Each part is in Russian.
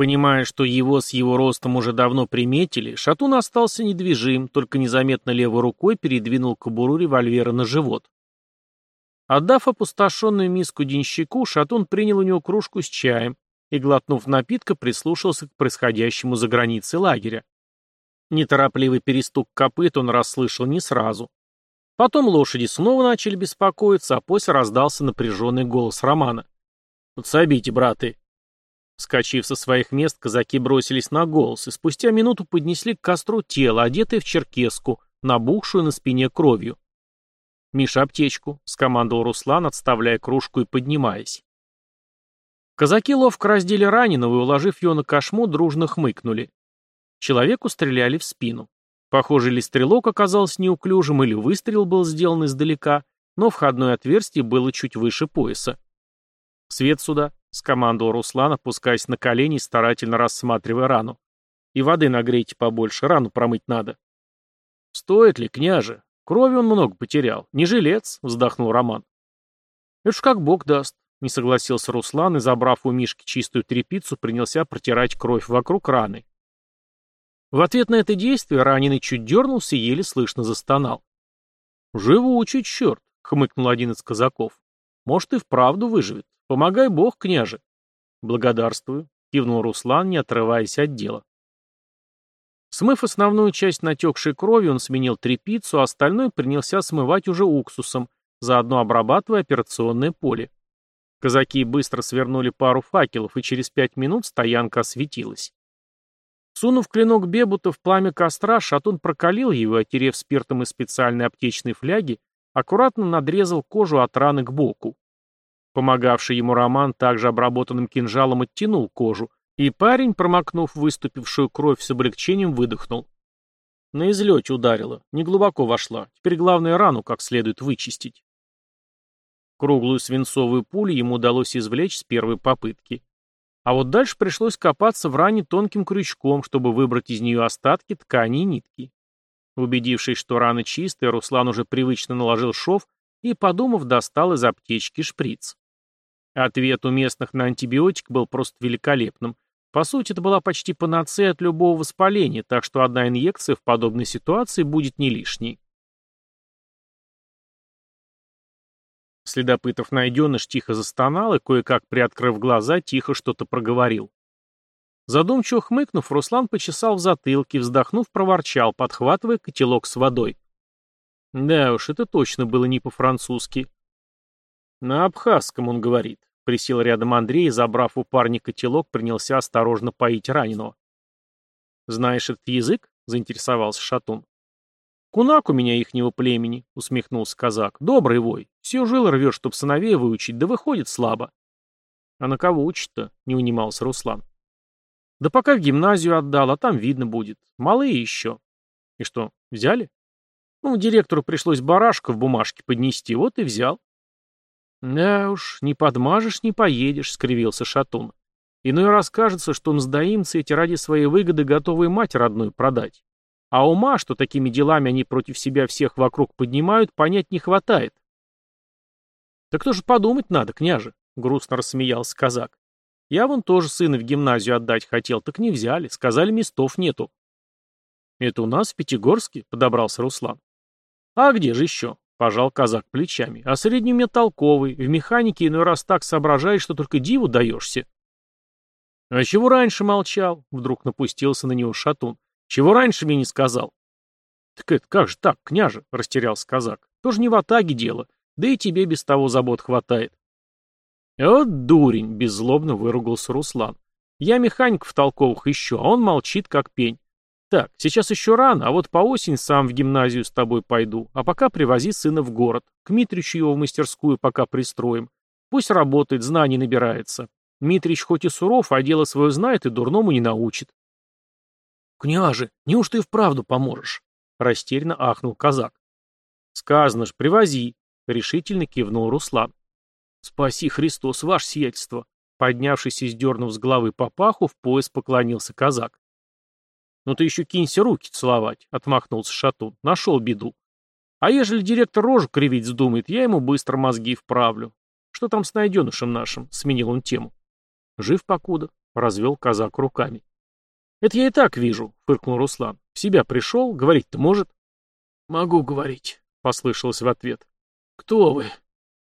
Понимая, что его с его ростом уже давно приметили, Шатун остался недвижим, только незаметно левой рукой передвинул кобуру револьвера на живот. Отдав опустошенную миску денщику, Шатун принял у него кружку с чаем и, глотнув напитка, прислушался к происходящему за границей лагеря. Неторопливый перестук копыт он расслышал не сразу. Потом лошади снова начали беспокоиться, а после раздался напряженный голос Романа. «Подсобите, браты!» Скочив со своих мест, казаки бросились на голос и спустя минуту поднесли к костру тело, одетое в черкеску, набухшую на спине кровью. «Миша, аптечку», — скомандовал Руслан, отставляя кружку и поднимаясь. Казаки ловко раздели раненого и, уложив его на кошму, дружно хмыкнули. Человеку стреляли в спину. Похоже, или стрелок оказался неуклюжим, или выстрел был сделан издалека, но входное отверстие было чуть выше пояса. «Свет сюда», — скомандовал Руслан, опускаясь на колени и старательно рассматривая рану. «И воды нагрейте побольше, рану промыть надо». «Стоит ли, княже? Крови он много потерял. Не жилец», — вздохнул Роман. «Это ж как бог даст», — не согласился Руслан и, забрав у Мишки чистую тряпицу, принялся протирать кровь вокруг раны. В ответ на это действие раненый чуть дернулся и еле слышно застонал. «Живучий черт!» — хмыкнул один из казаков. «Может, и вправду выживет. «Помогай Бог, княже!» «Благодарствую», — кивнул Руслан, не отрываясь от дела. Смыв основную часть натекшей крови, он сменил тряпицу, а остальное принялся смывать уже уксусом, заодно обрабатывая операционное поле. Казаки быстро свернули пару факелов, и через пять минут стоянка осветилась. Сунув клинок Бебута в пламя костра, Шатун прокалил его, отерев спиртом из специальной аптечной фляги, аккуратно надрезал кожу от раны к боку. Помогавший ему Роман также обработанным кинжалом оттянул кожу, и парень, промокнув выступившую кровь с облегчением, выдохнул. На излете ударила, неглубоко вошла. Теперь главное рану как следует вычистить. Круглую свинцовую пулю ему удалось извлечь с первой попытки. А вот дальше пришлось копаться в ране тонким крючком, чтобы выбрать из нее остатки ткани и нитки. Убедившись, что рана чистая, Руслан уже привычно наложил шов и, подумав, достал из аптечки шприц. Ответ у местных на антибиотик был просто великолепным. По сути, это была почти панацея от любого воспаления, так что одна инъекция в подобной ситуации будет не лишней. Следопытов найденыш тихо застонал и, кое-как приоткрыв глаза, тихо что-то проговорил. Задумчиво хмыкнув, Руслан почесал в затылке, вздохнув, проворчал, подхватывая котелок с водой. Да уж, это точно было не по-французски. На абхазском он говорит. Присел рядом Андрей и, забрав у парня котелок, принялся осторожно поить раненого. «Знаешь этот язык?» — заинтересовался Шатун. «Кунак у меня ихнего племени», — усмехнулся казак. «Добрый вой. Все жилы рвешь, чтоб сыновей выучить, да выходит слабо». «А на кого учит-то?» — не унимался Руслан. «Да пока в гимназию отдал, а там видно будет. Малые еще». «И что, взяли?» «Ну, директору пришлось барашка в бумажке поднести, вот и взял». «Да уж, не подмажешь, не поедешь», — скривился Шатун. «Иной раз кажется, что мздоимцы эти ради своей выгоды готовы мать родную продать. А ума, что такими делами они против себя всех вокруг поднимают, понять не хватает». «Да кто же подумать надо, княже?» — грустно рассмеялся казак. «Я вон тоже сына в гимназию отдать хотел, так не взяли, сказали, местов нету». «Это у нас в Пятигорске?» — подобрался Руслан. «А где же еще?» Пожал казак плечами. А средний мне толковый, в механике иной раз так соображаешь, что только диву даешься. А чего раньше молчал? Вдруг напустился на него шатун. Чего раньше мне не сказал? Так это как же так, княже? Растерялся казак. Тоже не в атаге дело. Да и тебе без того забот хватает. Вот дурень, беззлобно выругался Руслан. Я механиков толковых ищу, а он молчит, как пень. Так, сейчас еще рано, а вот по осень сам в гимназию с тобой пойду, а пока привози сына в город. К Митричу его в мастерскую пока пристроим. Пусть работает, знаний набирается. Митрич хоть и суров, а дело свое знает и дурному не научит. «Княже, неужто и вправду поможешь?» — растерянно ахнул казак. «Сказано ж, привози», — решительно кивнул Руслан. «Спаси Христос, ваше сиятельство!» Поднявшись и сдернув с головы папаху, в пояс поклонился казак. «Ну ты еще кинься руки целовать», — отмахнулся Шатун. «Нашел беду. А ежели директор рожу кривить вздумает, я ему быстро мозги вправлю. Что там с найденышем нашим?» — сменил он тему. «Жив покуда», — развел казак руками. «Это я и так вижу», — фыркнул Руслан. «В себя пришел, говорить-то может?» «Могу говорить», — послышалось в ответ. «Кто вы?»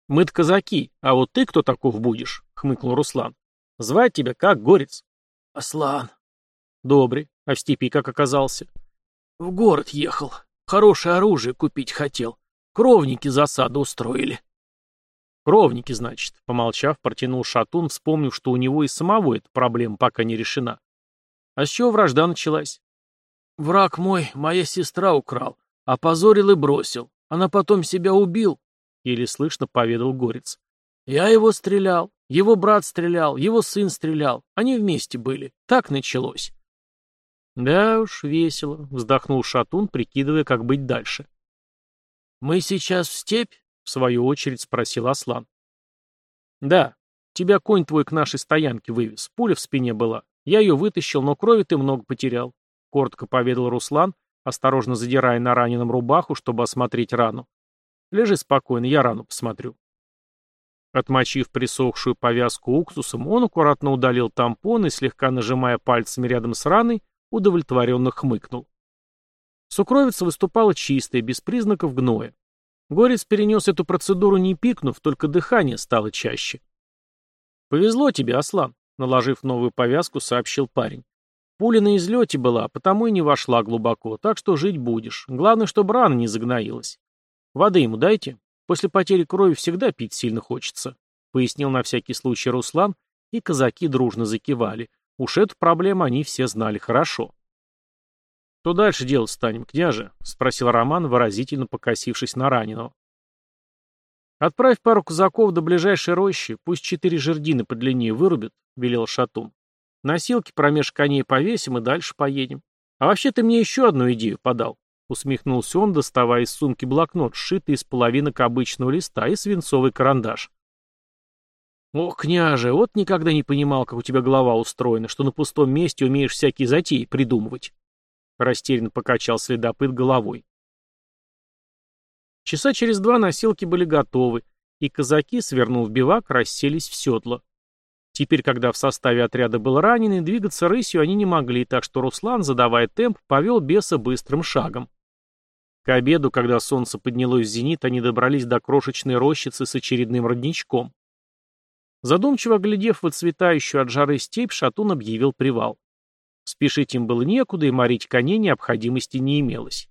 «Мы-то казаки, а вот ты кто таков будешь?» — хмыкнул Руслан. «Звать тебя как, горец?» «Аслан». «Добрый. А в степи как оказался?» «В город ехал. Хорошее оружие купить хотел. Кровники засаду устроили». «Кровники, значит», — помолчав, протянул Шатун, вспомнив, что у него и самого эта проблема пока не решена. «А с чего вражда началась?» «Враг мой моя сестра украл, опозорил и бросил. Она потом себя убил», — еле слышно поведал Горец. «Я его стрелял, его брат стрелял, его сын стрелял. Они вместе были. Так началось». «Да уж, весело», — вздохнул Шатун, прикидывая, как быть дальше. «Мы сейчас в степь?» — в свою очередь спросил Аслан. «Да. Тебя конь твой к нашей стоянке вывез. Пуля в спине была. Я ее вытащил, но крови ты много потерял», — коротко поведал Руслан, осторожно задирая на раненом рубаху, чтобы осмотреть рану. «Лежи спокойно, я рану посмотрю». Отмочив присохшую повязку уксусом, он аккуратно удалил тампон и, слегка нажимая пальцами рядом с раной, удовлетворенно хмыкнул. Сукровица выступала чистая, без признаков гноя. Горец перенес эту процедуру не пикнув, только дыхание стало чаще. «Повезло тебе, Аслан», — наложив новую повязку, сообщил парень. «Пуля на излете была, потому и не вошла глубоко, так что жить будешь. Главное, чтобы рана не загноилась. Воды ему дайте. После потери крови всегда пить сильно хочется», — пояснил на всякий случай Руслан, и казаки дружно закивали. Уж эту проблему они все знали хорошо. «Что дальше делать станем, княже?» — спросил Роман, выразительно покосившись на раненого. «Отправь пару казаков до ближайшей рощи, пусть четыре жердины подлиннее вырубят», — велел Шатун. «Носилки промеж коней повесим и дальше поедем. А вообще ты мне еще одну идею подал», — усмехнулся он, доставая из сумки блокнот, сшитый из половинок обычного листа и свинцовый карандаш. «Ох, княже, вот никогда не понимал, как у тебя голова устроена, что на пустом месте умеешь всякие затеи придумывать». Растерянно покачал следопыт головой. Часа через два носилки были готовы, и казаки, свернув бивак, расселись в седло. Теперь, когда в составе отряда был раненый, двигаться рысью они не могли, так что Руслан, задавая темп, повел беса быстрым шагом. К обеду, когда солнце поднялось в зенит, они добрались до крошечной рощицы с очередным родничком. Задумчиво глядев в отцветающую от жары степь, Шатун объявил привал. Спешить им было некуда, и морить коней необходимости не имелось.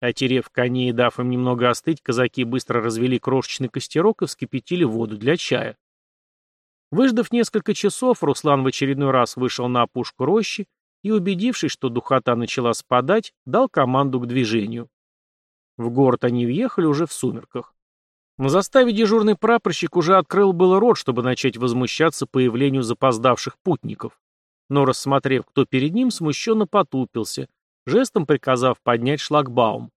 Отерев коней и дав им немного остыть, казаки быстро развели крошечный костерок и вскипятили воду для чая. Выждав несколько часов, Руслан в очередной раз вышел на опушку рощи и, убедившись, что духота начала спадать, дал команду к движению. В город они въехали уже в сумерках. На заставе дежурный прапорщик уже открыл было рот, чтобы начать возмущаться появлению запоздавших путников но, рассмотрев, кто перед ним, смущенно потупился, жестом приказав поднять шлагбаум.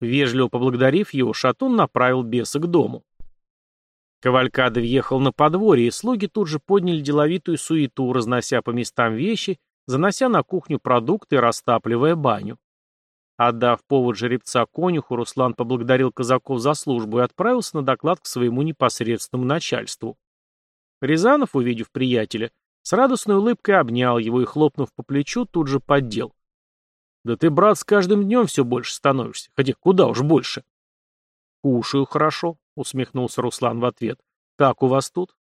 Вежливо поблагодарив его, Шатун направил беса к дому. Кавалькада въехал на подворье, и слуги тут же подняли деловитую суету, разнося по местам вещи, занося на кухню продукты растапливая баню. Отдав повод жеребца конюху, Руслан поблагодарил казаков за службу и отправился на доклад к своему непосредственному начальству. Рязанов, увидев приятеля, с радостной улыбкой обнял его и, хлопнув по плечу, тут же поддел. «Да ты, брат, с каждым днем все больше становишься. Хотя куда уж больше». «Кушаю хорошо», — усмехнулся Руслан в ответ. «Как у вас тут?»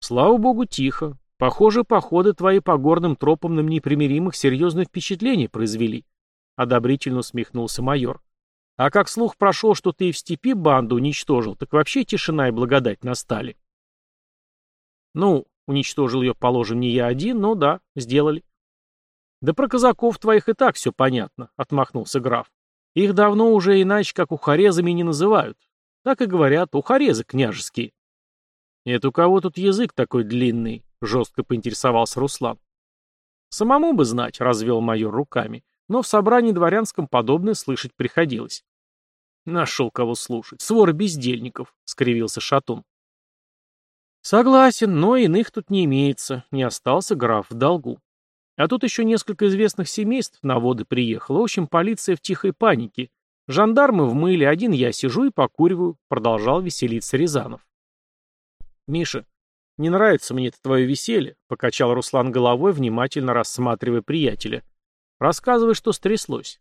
«Слава богу, тихо. Похоже, походы твои по горным тропам на непримиримых серьезное впечатление произвели», — одобрительно усмехнулся майор. «А как слух прошел, что ты и в степи банду уничтожил, так вообще тишина и благодать настали». «Ну, Уничтожил ее, положим, не я один, но да, сделали. Да про казаков твоих и так все понятно, отмахнулся граф. Их давно уже иначе, как ухарезами, не называют. Так и говорят, ухарезы княжеские. Это у кого тут язык такой длинный? Жестко поинтересовался Руслан. Самому бы знать, развел майор руками, но в собрании дворянском подобное слышать приходилось. Нашел кого слушать. Свор бездельников, скривился Шатун. Согласен, но иных тут не имеется, не остался граф в долгу. А тут еще несколько известных семейств на воды приехало. В общем, полиция в тихой панике. Жандармы в мыле, один я сижу и покуриваю, продолжал веселиться Рязанов. Миша, Не нравится мне это твое веселье», — покачал Руслан головой, внимательно рассматривая приятеля. «Рассказывай, что стряслось».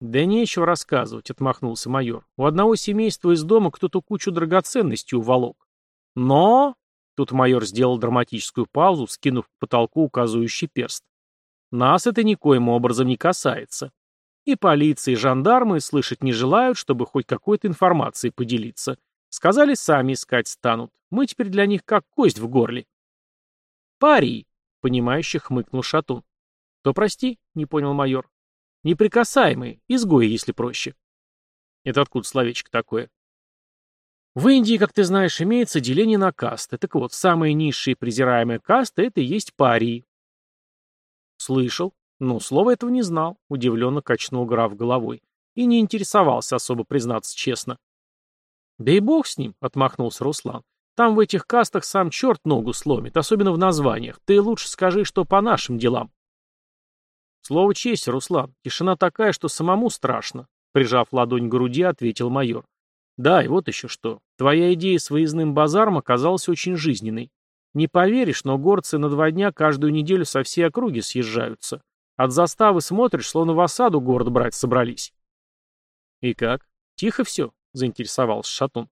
«Да нечего рассказывать», — отмахнулся майор. «У одного семейства из дома кто-то кучу драгоценностей уволок. Но...» — тут майор сделал драматическую паузу, скинув к потолку указывающий перст. «Нас это никоим образом не касается. И полиция, и жандармы слышать не желают, чтобы хоть какой-то информацией поделиться. Сказали, сами искать станут. Мы теперь для них как кость в горле. Пари, понимающе хмыкнул Шатун. То прости, не понял майор. Неприкасаемые, изгои, если проще. Это откуда словечко такое? В Индии, как ты знаешь, имеется деление на касты. Так вот, самая низшая и презираемая каста — это и есть пари. Слышал. Но слова этого не знал, удивленно качнул граф головой. И не интересовался особо, признаться честно. «Да и бог с ним», — отмахнулся Руслан. «Там в этих кастах сам черт ногу сломит, особенно в названиях. Ты лучше скажи, что по нашим делам». «Слово честь, Руслан. Тишина такая, что самому страшно», — прижав ладонь к груди, ответил майор. «Да, и вот еще что. Твоя идея с выездным базаром оказалась очень жизненной. Не поверишь, но горцы на два дня каждую неделю со всей округи съезжаются. От заставы смотришь, словно в осаду город брать собрались». «И как? Тихо все?» — заинтересовался Шатун.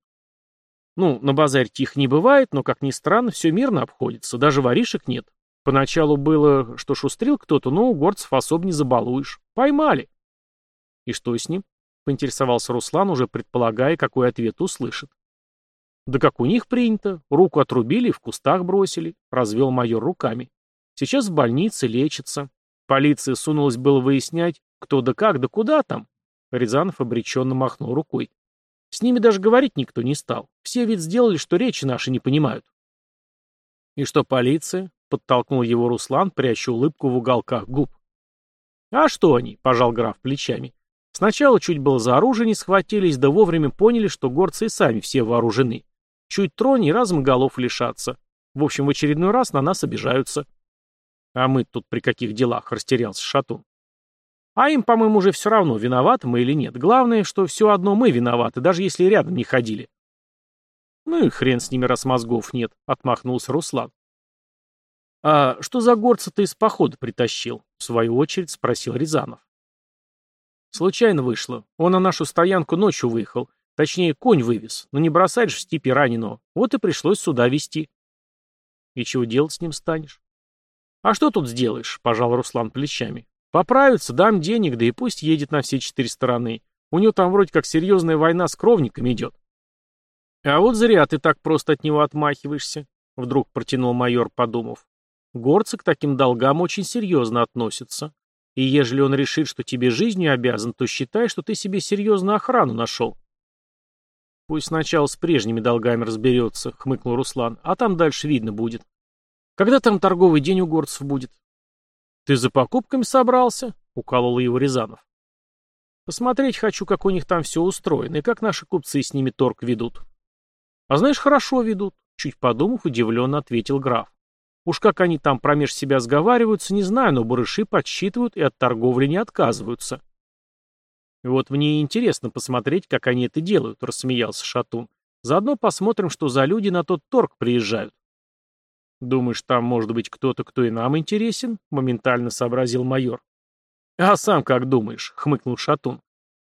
«Ну, на базаре тихо не бывает, но, как ни странно, все мирно обходится, даже воришек нет. Поначалу было, что шустрил кто-то, но у горцев особо не забалуешь. Поймали». «И что с ним?» — поинтересовался Руслан, уже предполагая, какой ответ услышит. «Да как у них принято. Руку отрубили в кустах бросили», — развел майор руками. «Сейчас в больнице лечится. Полиция сунулась было выяснять, кто да как, да куда там». Рязанов обреченно махнул рукой. С ними даже говорить никто не стал. Все ведь сделали, что речи наши не понимают. И что полиция? Подтолкнул его Руслан, пряча улыбку в уголках губ. А что они? Пожал граф плечами. Сначала чуть было за оружие не схватились, да вовремя поняли, что горцы и сами все вооружены. Чуть тронь и разом голов лишатся. В общем, в очередной раз на нас обижаются. А мы тут при каких делах, растерялся Шатун. А им, по-моему, уже все равно, виноваты мы или нет. Главное, что все одно мы виноваты, даже если рядом не ходили. Ну и хрен с ними, раз мозгов нет, отмахнулся Руслан. А что за горца ты из похода притащил? В свою очередь спросил Рязанов. Случайно вышло. Он на нашу стоянку ночью выехал. Точнее, конь вывез. Но не бросать же в степи раненого. Вот и пришлось сюда везти. И чего делать с ним станешь? А что тут сделаешь? Пожал Руслан плечами. Поправится, дам денег, да и пусть едет на все четыре стороны. У него там вроде как серьезная война с кровниками идет. А вот зря ты так просто от него отмахиваешься, вдруг протянул майор, подумав. Горцы к таким долгам очень серьезно относятся. И ежели он решит, что тебе жизнью обязан, то считай, что ты себе серьезную охрану нашел. Пусть сначала с прежними долгами разберется, хмыкнул Руслан, а там дальше видно будет. Когда там торговый день у горцев будет? «Ты за покупками собрался?» — уколол его Рязанов. «Посмотреть хочу, как у них там все устроено, и как наши купцы с ними торг ведут». «А знаешь, хорошо ведут», — чуть подумав, удивленно ответил граф. «Уж как они там промеж себя сговариваются, не знаю, но барыши подсчитывают и от торговли не отказываются». «Вот мне интересно посмотреть, как они это делают», — рассмеялся Шатун. «Заодно посмотрим, что за люди на тот торг приезжают». «Думаешь, там может быть кто-то, кто и нам интересен?» — моментально сообразил майор. «А сам как думаешь?» — хмыкнул Шатун.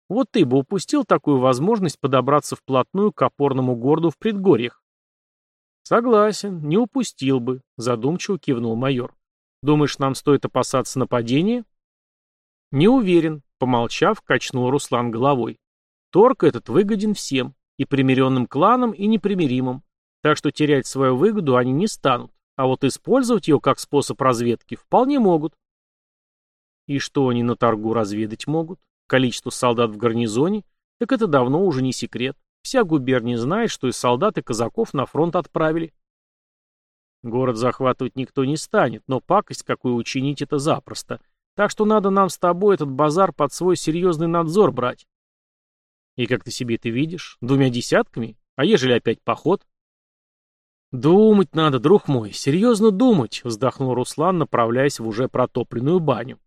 «Вот ты бы упустил такую возможность подобраться вплотную к опорному городу в предгорьях». «Согласен, не упустил бы», — задумчиво кивнул майор. «Думаешь, нам стоит опасаться нападения?» «Не уверен», — помолчав, качнул Руслан головой. «Торг этот выгоден всем, и примиренным кланам, и непримиримым. Так что терять свою выгоду они не станут. А вот использовать ее как способ разведки вполне могут. И что они на торгу разведать могут? Количество солдат в гарнизоне? Так это давно уже не секрет. Вся губерния знает, что и солдат, и казаков на фронт отправили. Город захватывать никто не станет, но пакость какую учинить это запросто. Так что надо нам с тобой этот базар под свой серьезный надзор брать. И как ты себе это видишь? Двумя десятками? А ежели опять поход? «Думать надо, друг мой, серьезно думать», — вздохнул Руслан, направляясь в уже протопленную баню.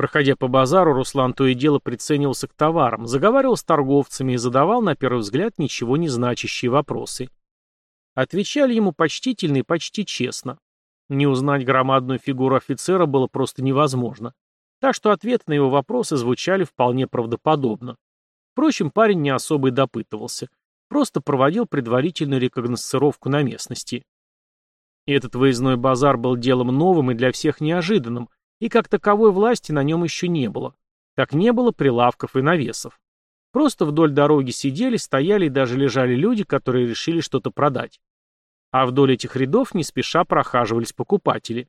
Проходя по базару, Руслан то и дело приценивался к товарам, заговаривал с торговцами и задавал, на первый взгляд, ничего не значащие вопросы. Отвечали ему почтительно и почти честно. Не узнать громадную фигуру офицера было просто невозможно. Так что ответы на его вопросы звучали вполне правдоподобно. Впрочем, парень не особо и допытывался. Просто проводил предварительную рекогносцировку на местности. Этот выездной базар был делом новым и для всех неожиданным, и как таковой власти на нем еще не было. Как не было прилавков и навесов. Просто вдоль дороги сидели, стояли и даже лежали люди, которые решили что-то продать. А вдоль этих рядов не спеша прохаживались покупатели.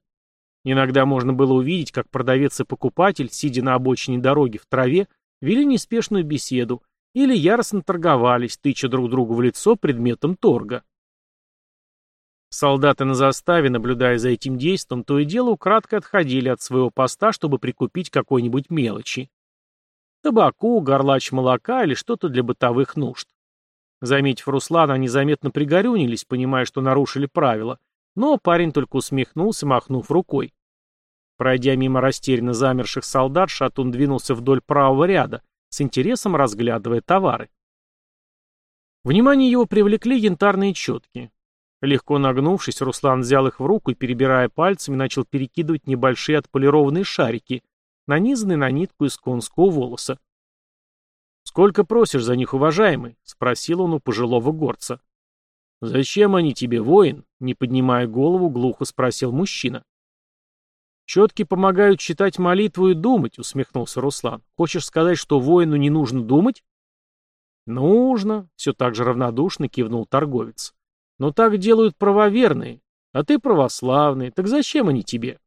Иногда можно было увидеть, как продавец и покупатель, сидя на обочине дороги в траве, вели неспешную беседу или яростно торговались, тыча друг другу в лицо предметом торга. Солдаты на заставе, наблюдая за этим действом, то и дело украдкой отходили от своего поста, чтобы прикупить какой-нибудь мелочи. Табаку, горлач молока или что-то для бытовых нужд. Заметив Руслана, они заметно пригорюнились, понимая, что нарушили правила, но парень только усмехнулся, махнув рукой. Пройдя мимо растерянно замерших солдат, Шатун двинулся вдоль правого ряда, с интересом разглядывая товары. Внимание его привлекли янтарные четки. Легко нагнувшись, Руслан взял их в руку и, перебирая пальцами, начал перекидывать небольшие отполированные шарики, нанизанные на нитку из конского волоса. «Сколько просишь за них, уважаемый?» — спросил он у пожилого горца. «Зачем они тебе, воин?» — не поднимая голову, глухо спросил мужчина. «Четки помогают читать молитву и думать», — усмехнулся Руслан. «Хочешь сказать, что воину не нужно думать?» «Нужно», — все так же равнодушно кивнул торговец. «Но так делают правоверные, а ты православный, так зачем они тебе?»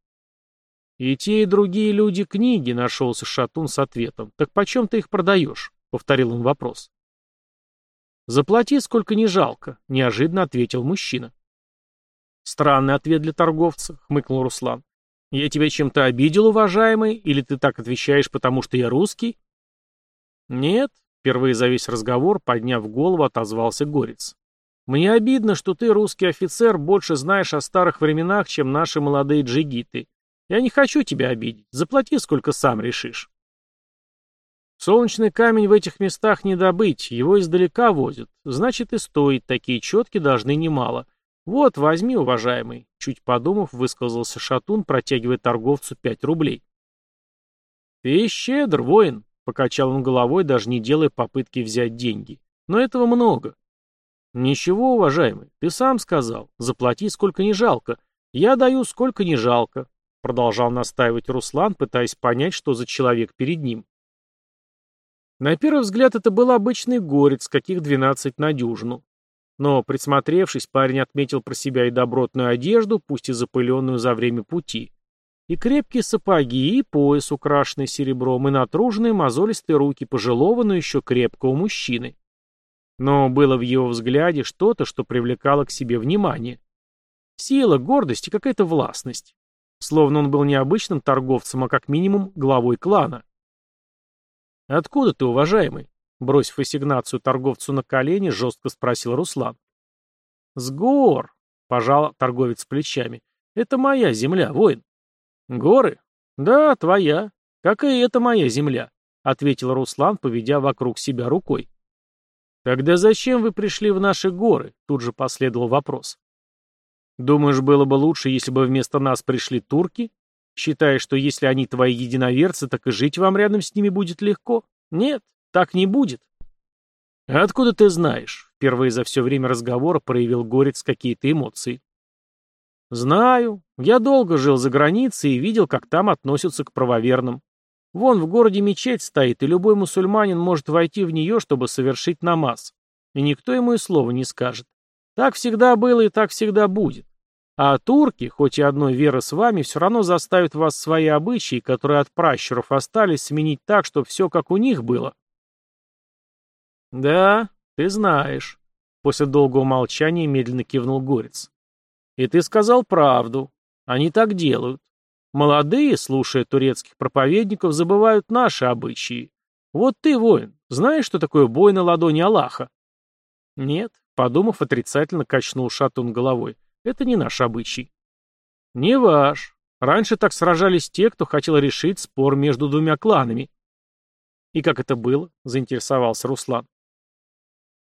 «И те, и другие люди книги», — нашелся Шатун с ответом. «Так почем ты их продаешь?» — повторил он вопрос. «Заплати, сколько не жалко», — неожиданно ответил мужчина. «Странный ответ для торговца», — хмыкнул Руслан. «Я тебя чем-то обидел, уважаемый, или ты так отвечаешь, потому что я русский?» «Нет», — впервые за весь разговор, подняв голову, отозвался Горец. «Мне обидно, что ты, русский офицер, больше знаешь о старых временах, чем наши молодые джигиты. Я не хочу тебя обидеть. Заплати, сколько сам решишь». Солнечный камень в этих местах не добыть, его издалека возят. Значит, и стоит такие четки должны немало. Вот, возьми, уважаемый. Чуть подумав, высказался Шатун, протягивая торговцу пять рублей. Ты щедр, воин, покачал он головой, даже не делая попытки взять деньги. Но этого много. Ничего, уважаемый, ты сам сказал. Заплати, сколько не жалко. Я даю, сколько не жалко. Продолжал настаивать Руслан, пытаясь понять, что за человек перед ним. На первый взгляд это был обычный горец, каких двенадцать на дюжину. Но, присмотревшись, парень отметил про себя и добротную одежду, пусть и запыленную за время пути, и крепкие сапоги, и пояс, украшенный серебром, и натруженные мозолистые руки пожилого, но еще крепкого мужчины. Но было в его взгляде что-то, что привлекало к себе внимание. Сила, гордость и какая-то властность. Словно он был не обычным торговцем, а как минимум главой клана. «Откуда ты, уважаемый?» Бросив ассигнацию торговцу на колени, жестко спросил Руслан. «С гор», — пожал торговец плечами. «Это моя земля, воин». «Горы? Да, твоя. Как и это моя земля», — ответил Руслан, поведя вокруг себя рукой. «Тогда зачем вы пришли в наши горы?» — тут же последовал вопрос. «Думаешь, было бы лучше, если бы вместо нас пришли турки?» Считая, что если они твои единоверцы, так и жить вам рядом с ними будет легко? Нет, так не будет. Откуда ты знаешь? Впервые за все время разговора проявил Горец какие-то эмоции. Знаю. Я долго жил за границей и видел, как там относятся к правоверным. Вон в городе мечеть стоит, и любой мусульманин может войти в нее, чтобы совершить намаз. И никто ему и слова не скажет. Так всегда было и так всегда будет. А турки, хоть и одной веры с вами, все равно заставят вас свои обычаи, которые от пращуров остались, сменить так, чтобы все как у них было. Да, ты знаешь. После долгого молчания медленно кивнул Горец. И ты сказал правду. Они так делают. Молодые, слушая турецких проповедников, забывают наши обычаи. Вот ты, воин, знаешь, что такое бой на ладони Аллаха? Нет, подумав, отрицательно качнул шатун головой. Это не наш обычай. Не ваш. Раньше так сражались те, кто хотел решить спор между двумя кланами. И как это было? заинтересовался Руслан.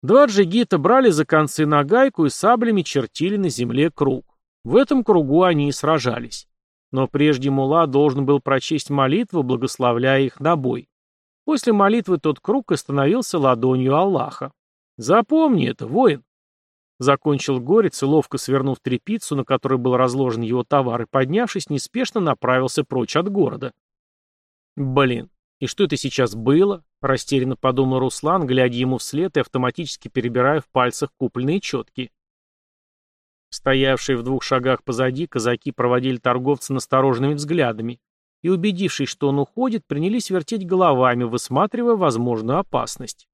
Два джигита брали за концы нагайку и саблями чертили на земле круг. В этом кругу они и сражались. Но прежде мула должен был прочесть молитву, благословляя их на бой. После молитвы тот круг остановился ладонью Аллаха. Запомни это, воин. Закончил горец и, ловко свернув трепицу, на которой был разложен его товар, и, поднявшись, неспешно направился прочь от города. Блин, и что это сейчас было? Растерянно подумал Руслан, глядя ему вслед и автоматически перебирая в пальцах купленные четки. Стоявшие в двух шагах позади, казаки проводили торговца настороженными взглядами и, убедившись, что он уходит, принялись вертеть головами, высматривая возможную опасность.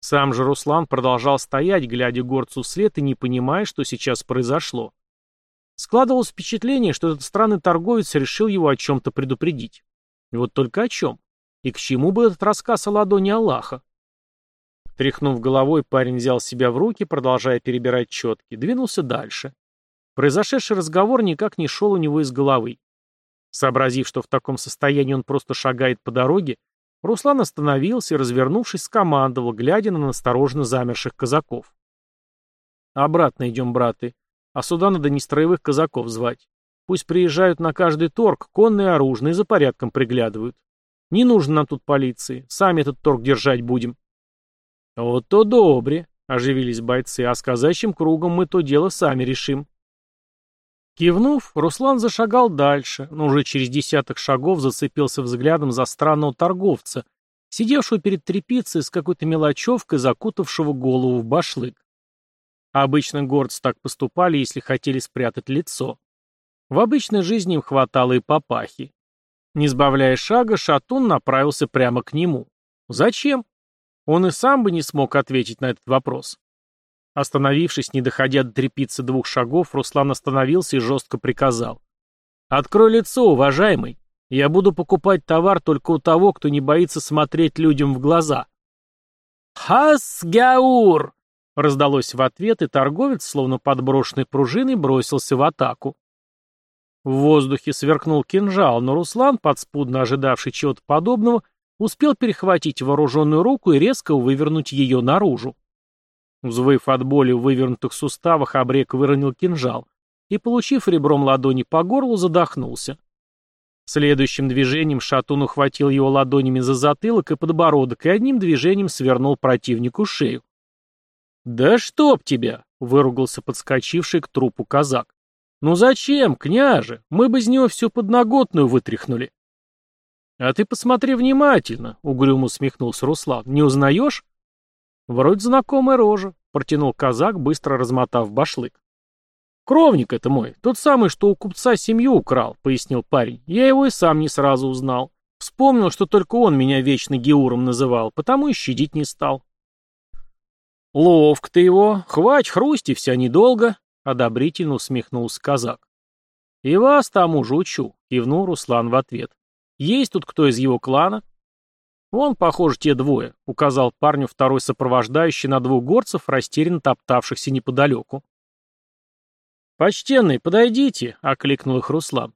Сам же Руслан продолжал стоять, глядя горцу вслед и не понимая, что сейчас произошло. Складывалось впечатление, что этот странный торговец решил его о чем-то предупредить. И вот только о чем? И к чему бы этот рассказ о ладони Аллаха? Тряхнув головой, парень взял себя в руки, продолжая перебирать четки, двинулся дальше. Произошедший разговор никак не шел у него из головы. Сообразив, что в таком состоянии он просто шагает по дороге, Руслан остановился и, развернувшись, скомандовал, глядя на настороженно замерших казаков. «Обратно идем, браты. А сюда надо не строевых казаков звать. Пусть приезжают на каждый торг, конные и оружные, за порядком приглядывают. Не нужно нам тут полиции, сами этот торг держать будем». «Вот то добре», — оживились бойцы, «а с казачьим кругом мы то дело сами решим». Кивнув, Руслан зашагал дальше, но уже через десяток шагов зацепился взглядом за странного торговца, сидевшего перед трепицей с какой-то мелочевкой, закутавшего голову в башлык. Обычно горцы так поступали, если хотели спрятать лицо. В обычной жизни им хватало и папахи. Не сбавляя шага, Шатун направился прямо к нему. Зачем? Он и сам бы не смог ответить на этот вопрос. Остановившись, не доходя до трепицы двух шагов, Руслан остановился и жестко приказал. «Открой лицо, уважаемый. Я буду покупать товар только у того, кто не боится смотреть людям в глаза». «Хасгаур!» — раздалось в ответ, и торговец, словно подброшенной пружиной, бросился в атаку. В воздухе сверкнул кинжал, но Руслан, подспудно ожидавший чего-то подобного, успел перехватить вооруженную руку и резко вывернуть ее наружу. Взвыв от боли в вывернутых суставах, обрек выронил кинжал и, получив ребром ладони по горлу, задохнулся. Следующим движением Шатун ухватил его ладонями за затылок и подбородок и одним движением свернул противнику шею. «Да чтоб тебя!» — выругался подскочивший к трупу казак. «Ну зачем, княже? Мы бы из него всю подноготную вытряхнули». «А ты посмотри внимательно», — угрюмо усмехнулся Руслан. «Не узнаешь?» «Вроде знакомая рожа», — протянул казак, быстро размотав башлык. «Кровник это мой, тот самый, что у купца семью украл», — пояснил парень. «Я его и сам не сразу узнал. Вспомнил, что только он меня вечно Геуром называл, потому и щадить не стал». «Ловко ты его. Хвать, хрусти, вся недолго», — одобрительно усмехнулся казак. «И вас тому же учу», — кивнул Руслан в ответ. «Есть тут кто из его клана?» «Вон, похоже, те двое», — указал парню второй сопровождающий на двух горцев, растерянно топтавшихся неподалеку. «Почтенные, подойдите», — окликнул их Руслан.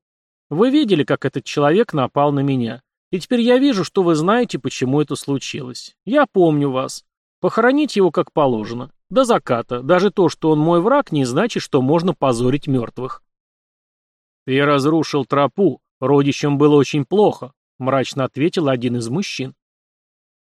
«Вы видели, как этот человек напал на меня. И теперь я вижу, что вы знаете, почему это случилось. Я помню вас. Похоронить его как положено. До заката. Даже то, что он мой враг, не значит, что можно позорить мертвых». «Ты разрушил тропу. Родичам было очень плохо», — мрачно ответил один из мужчин.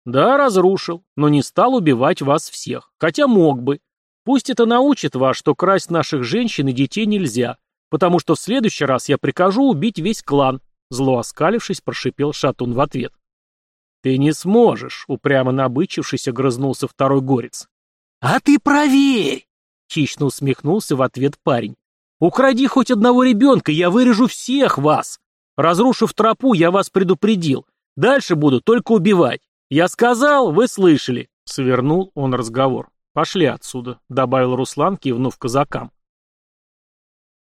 Да, разрушил, но не стал убивать вас всех. Хотя мог бы. Пусть это научит вас, что красть наших женщин и детей нельзя, потому что в следующий раз я прикажу убить весь клан, зло оскалившись, прошипел Шатун в ответ. Ты не сможешь, упрямо набычившись, огрызнулся второй горец. А ты проверь! Хищно усмехнулся в ответ парень. Укради хоть одного ребенка, я вырежу всех вас. Разрушив тропу, я вас предупредил. Дальше буду только убивать. «Я сказал, вы слышали!» — свернул он разговор. «Пошли отсюда», — добавил Руслан, кивнув казакам.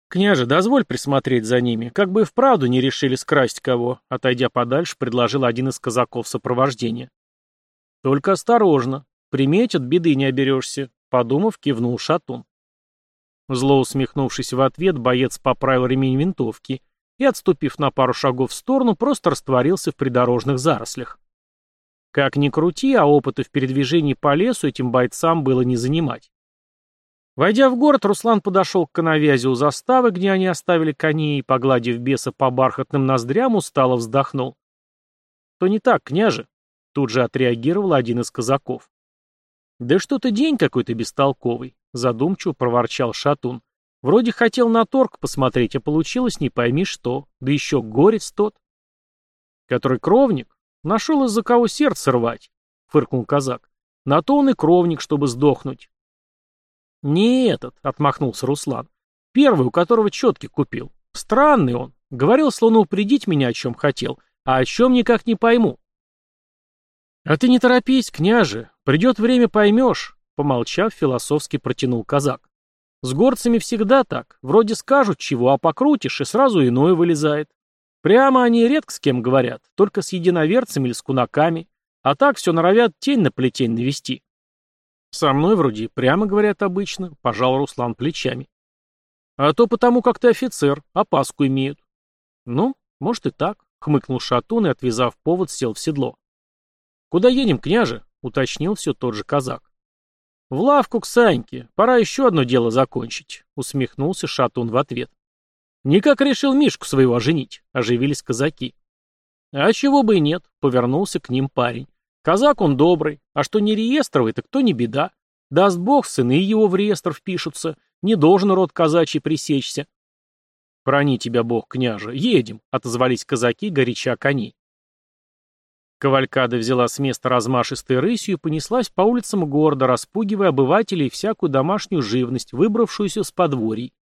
«Княже, дозволь присмотреть за ними, как бы и вправду не решили скрасть кого», — отойдя подальше, предложил один из казаков сопровождения. «Только осторожно, приметят, беды не оберешься», — подумав, кивнул Шатун. Зло усмехнувшись в ответ, боец поправил ремень винтовки и, отступив на пару шагов в сторону, просто растворился в придорожных зарослях. Как ни крути, а опыта в передвижении по лесу этим бойцам было не занимать. Войдя в город, Руслан подошел к коновязи у заставы, где они оставили коней, и, погладив беса по бархатным ноздрям, устало вздохнул. «То не так, княже», — тут же отреагировал один из казаков. «Да что-то день какой-то бестолковый», — задумчиво проворчал Шатун. «Вроде хотел на торг посмотреть, а получилось не пойми что, да еще горец тот». «Который кровник? Нашел из-за кого сердце рвать», — фыркнул казак. «На то он и кровник, чтобы сдохнуть». «Не этот», — отмахнулся Руслан. «Первый, у которого четки купил. Странный он. Говорил, словно упредить меня о чем хотел, а о чем никак не пойму». «А ты не торопись, княже. Придет время, поймешь», — помолчав, философски протянул казак. «С горцами всегда так. Вроде скажут чего, а покрутишь, и сразу иное вылезает. Прямо они редко с кем говорят, только с единоверцами или с кунаками. А так все норовят тень на плетень навести. «Со мной вроде прямо говорят обычно», — пожал Руслан плечами. «А то потому, как ты офицер, опаску имеют». «Ну, может и так», — хмыкнул Шатун и, отвязав повод, сел в седло. «Куда едем, княже?» — уточнил все тот же казак. «В лавку к Саньке. Пора еще одно дело закончить», — усмехнулся Шатун в ответ. «Никак решил Мишку своего оженить», — оживились казаки. «А чего бы и нет», — повернулся к ним парень. Казак он добрый, а что не реестровый, так то не беда. Даст бог, сыны его в реестр впишутся, не должен род казачий пресечься. «Храни тебя бог, княже, едем», — отозвались казаки, горяча коней. Кавалькада взяла с места размашистой рысью и понеслась по улицам города, распугивая обывателей и всякую домашнюю живность, выбравшуюся с подворий.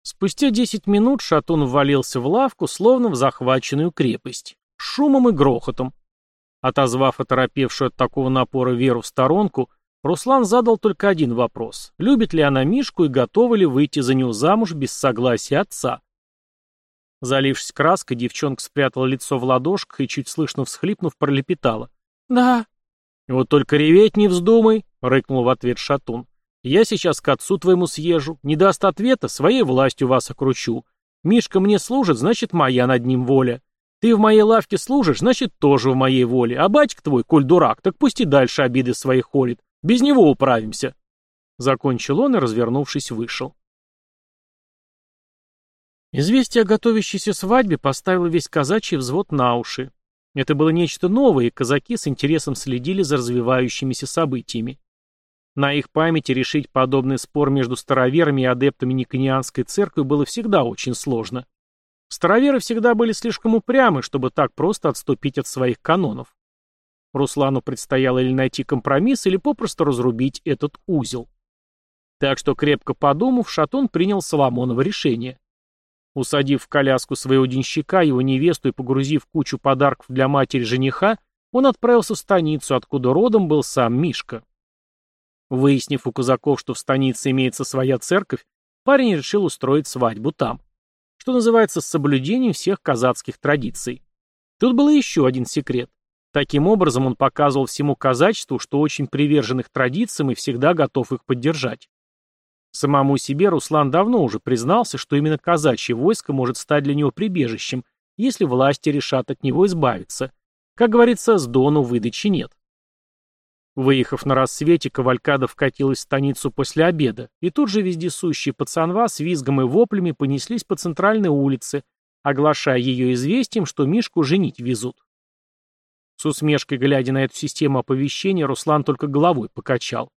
Спустя десять минут Шатун ввалился в лавку, словно в захваченную крепость, шумом и грохотом. Отозвав оторопевшую от такого напора Веру в сторонку, Руслан задал только один вопрос. Любит ли она Мишку и готова ли выйти за него замуж без согласия отца? Залившись краской, девчонка спрятала лицо в ладошках и, чуть слышно всхлипнув, пролепетала. «Да». «Вот только реветь не вздумай», — рыкнул в ответ Шатун. «Я сейчас к отцу твоему съезжу. Не даст ответа, своей властью вас окручу. Мишка мне служит, значит, моя над ним воля. Ты в моей лавке служишь, значит, тоже в моей воле. А батька твой, коль дурак, так пусть и дальше обиды свои холит. Без него управимся. Закончил он и, развернувшись, вышел. Известие о готовящейся свадьбе поставило весь казачий взвод на уши. Это было нечто новое, и казаки с интересом следили за развивающимися событиями. На их памяти решить подобный спор между староверами и адептами Никонианской церкви было всегда очень сложно. Староверы всегда были слишком упрямы, чтобы так просто отступить от своих канонов. Руслану предстояло или найти компромисс, или попросту разрубить этот узел. Так что, крепко подумав, Шатун принял Соломоново решение. Усадив в коляску своего денщика, его невесту и погрузив кучу подарков для матери жениха, он отправился в станицу, откуда родом был сам Мишка. Выяснив у казаков, что в станице имеется своя церковь, парень решил устроить свадьбу там что называется, с соблюдением всех казацких традиций. Тут был еще один секрет. Таким образом он показывал всему казачеству, что очень привержен их традициям и всегда готов их поддержать. Самому себе Руслан давно уже признался, что именно казачье войско может стать для него прибежищем, если власти решат от него избавиться. Как говорится, с Дону выдачи нет. Выехав на рассвете, Кавалькада вкатилась в станицу после обеда, и тут же вездесущие пацанва с визгом и воплями понеслись по центральной улице, оглашая ее известием, что Мишку женить везут. С усмешкой глядя на эту систему оповещения, Руслан только головой покачал.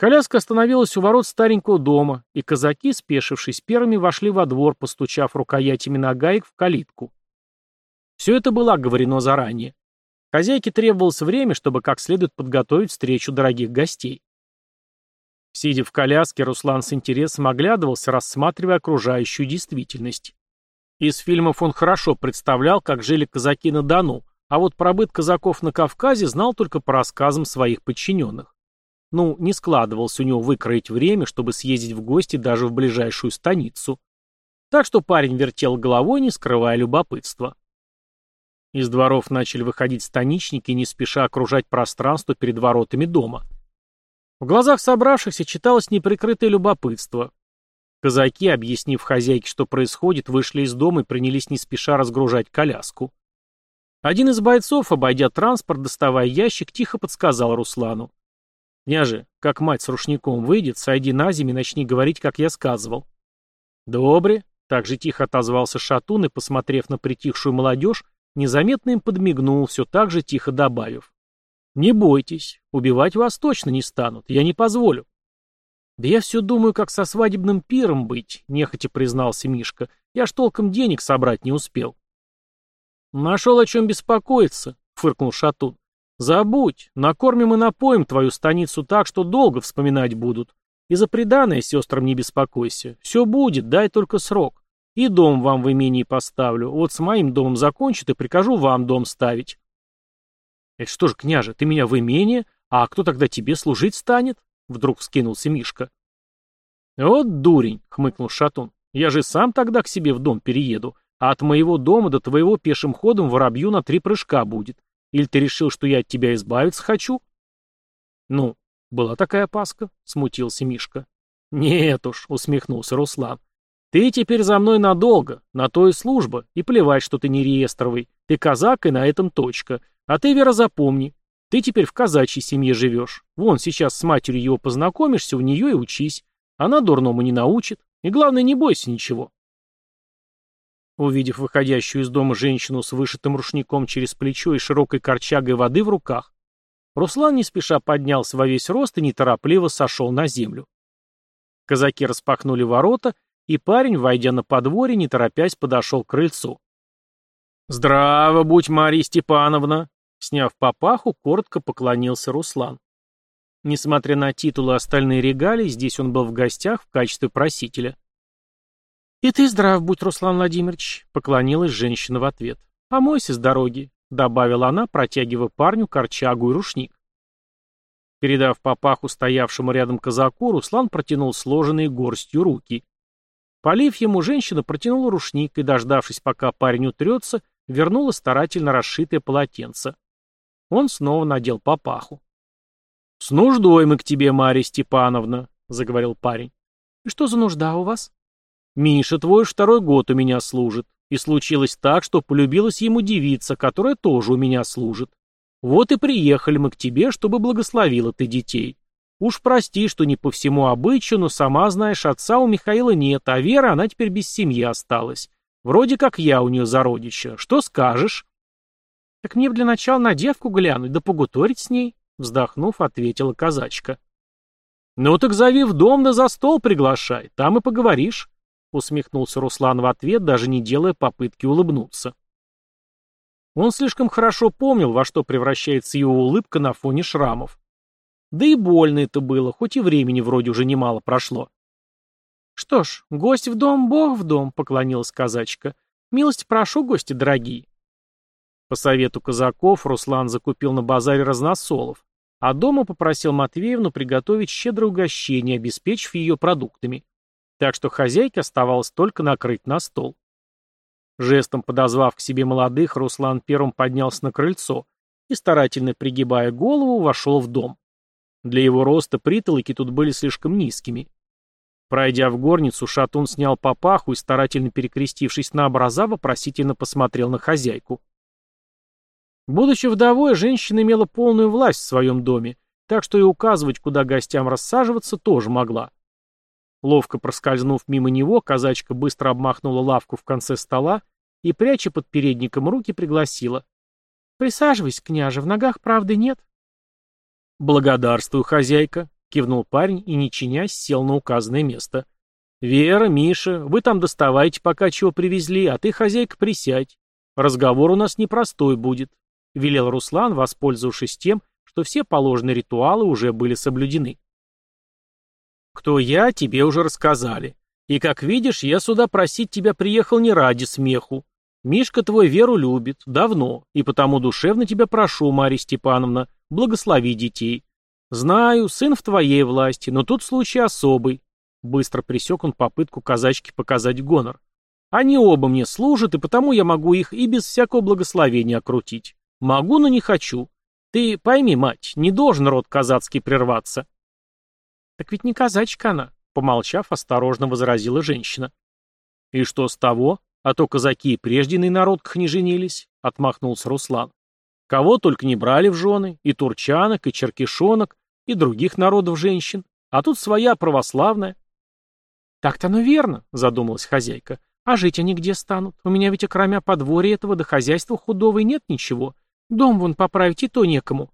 Коляска остановилась у ворот старенького дома, и казаки, спешившись первыми, вошли во двор, постучав рукоятями нагаек в калитку. Все это было оговорено заранее. Хозяйке требовалось время, чтобы как следует подготовить встречу дорогих гостей. Сидя в коляске, Руслан с интересом оглядывался, рассматривая окружающую действительность. Из фильмов он хорошо представлял, как жили казаки на Дону, а вот про быт казаков на Кавказе знал только по рассказам своих подчиненных. Ну, не складывалось у него выкроить время, чтобы съездить в гости даже в ближайшую станицу. Так что парень вертел головой, не скрывая любопытства. Из дворов начали выходить станичники, не спеша окружать пространство перед воротами дома. В глазах собравшихся читалось неприкрытое любопытство. Казаки, объяснив хозяйке, что происходит, вышли из дома и принялись не спеша разгружать коляску. Один из бойцов, обойдя транспорт, доставая ящик, тихо подсказал Руслану. «Княже, как мать с рушником выйдет, сойди на землю и начни говорить, как я сказывал». «Добре», — так же тихо отозвался Шатун и, посмотрев на притихшую молодежь, незаметно им подмигнул, все так же тихо добавив. «Не бойтесь, убивать вас точно не станут, я не позволю». «Да я все думаю, как со свадебным пиром быть», — нехотя признался Мишка. «Я ж толком денег собрать не успел». «Нашел о чем беспокоиться», — фыркнул Шатун. «Забудь, накормим и напоим твою станицу так, что долго вспоминать будут. И за преданное сестрам не беспокойся. Все будет, дай только срок. И дом вам в имении поставлю. Вот с моим домом закончит и прикажу вам дом ставить». «Это что ж, княже, ты меня в имение? А кто тогда тебе служить станет?» Вдруг вскинулся Мишка. «Вот дурень», — хмыкнул Шатун. «Я же сам тогда к себе в дом перееду, а от моего дома до твоего пешим ходом воробью на три прыжка будет. Или ты решил, что я от тебя избавиться хочу?» «Ну, была такая паска», — смутился Мишка. «Нет уж», — усмехнулся Руслан. «Ты теперь за мной надолго, на то и служба, и плевать, что ты не реестровый. Ты казак, и на этом точка. А ты, Вера, запомни, ты теперь в казачьей семье живешь. Вон, сейчас с матерью его познакомишься, у нее и учись. Она дурному не научит. И главное, не бойся ничего. Увидев выходящую из дома женщину с вышитым рушником через плечо и широкой корчагой воды в руках, Руслан не спеша поднялся во весь рост и неторопливо сошел на землю. Казаки распахнули ворота, и парень, войдя на подворье, не торопясь, подошел к крыльцу. «Здраво будь, Марья Степановна!» Сняв папаху, коротко поклонился Руслан. Несмотря на титулы и остальные регалии, здесь он был в гостях в качестве просителя. «И ты здрав будь, Руслан Владимирович», — поклонилась женщина в ответ. «Помойся с дороги», — добавила она, протягивая парню корчагу и рушник. Передав папаху стоявшему рядом казаку, Руслан протянул сложенные горстью руки. Полив ему, женщина протянула рушник и, дождавшись, пока парень утрется, вернула старательно расшитое полотенце. Он снова надел папаху. «С нуждой мы к тебе, Марья Степановна», — заговорил парень. «И что за нужда у вас?» «Миша твой второй год у меня служит, и случилось так, что полюбилась ему девица, которая тоже у меня служит. Вот и приехали мы к тебе, чтобы благословила ты детей. Уж прости, что не по всему обычаю, но сама знаешь, отца у Михаила нет, а Вера, она теперь без семьи осталась. Вроде как я у нее зародища. Что скажешь?» «Так мне для начала на девку глянуть, да погуторить с ней», — вздохнув, ответила казачка. «Ну так зови в дом да за стол приглашай, там и поговоришь», — усмехнулся Руслан в ответ, даже не делая попытки улыбнуться. Он слишком хорошо помнил, во что превращается его улыбка на фоне шрамов. Да и больно это было, хоть и времени вроде уже немало прошло. «Что ж, гость в дом, бог в дом», — поклонилась казачка. «Милость прошу, гости дорогие». По совету казаков Руслан закупил на базаре разносолов, а дома попросил Матвеевну приготовить щедрое угощение, обеспечив ее продуктами. Так что хозяйке оставалось только накрыть на стол. Жестом подозвав к себе молодых, Руслан первым поднялся на крыльцо и, старательно пригибая голову, вошел в дом. Для его роста притолоки тут были слишком низкими. Пройдя в горницу, Шатун снял папаху и, старательно перекрестившись на образа, вопросительно посмотрел на хозяйку. Будучи вдовой, женщина имела полную власть в своем доме, так что и указывать, куда гостям рассаживаться, тоже могла. Ловко проскользнув мимо него, казачка быстро обмахнула лавку в конце стола и, пряча под передником руки, пригласила. «Присаживайся, княже, в ногах правды нет». «Благодарствую, хозяйка», — кивнул парень и, не чинясь, сел на указанное место. «Вера, Миша, вы там доставайте, пока чего привезли, а ты, хозяйка, присядь. Разговор у нас непростой будет. — велел Руслан, воспользовавшись тем, что все положенные ритуалы уже были соблюдены. «Кто я, тебе уже рассказали. И, как видишь, я сюда просить тебя приехал не ради смеху. Мишка твой веру любит, давно, и потому душевно тебя прошу, Марья Степановна, благослови детей. Знаю, сын в твоей власти, но тут случай особый». Быстро пресек он попытку казачки показать гонор. «Они оба мне служат, и потому я могу их и без всякого благословения окрутить. Могу, но не хочу. Ты пойми, мать, не должен род казацкий прерваться. Так ведь не казачка она, помолчав, осторожно возразила женщина. И что с того? А то казаки и прежде на инородках не женились, отмахнулся Руслан. Кого только не брали в жены, и турчанок, и черкишонок, и других народов женщин, а тут своя православная. Так-то оно верно, задумалась хозяйка. А жить они где станут? У меня ведь окромя подворья этого до хозяйства худого и нет ничего. Дом вон поправить и то некому.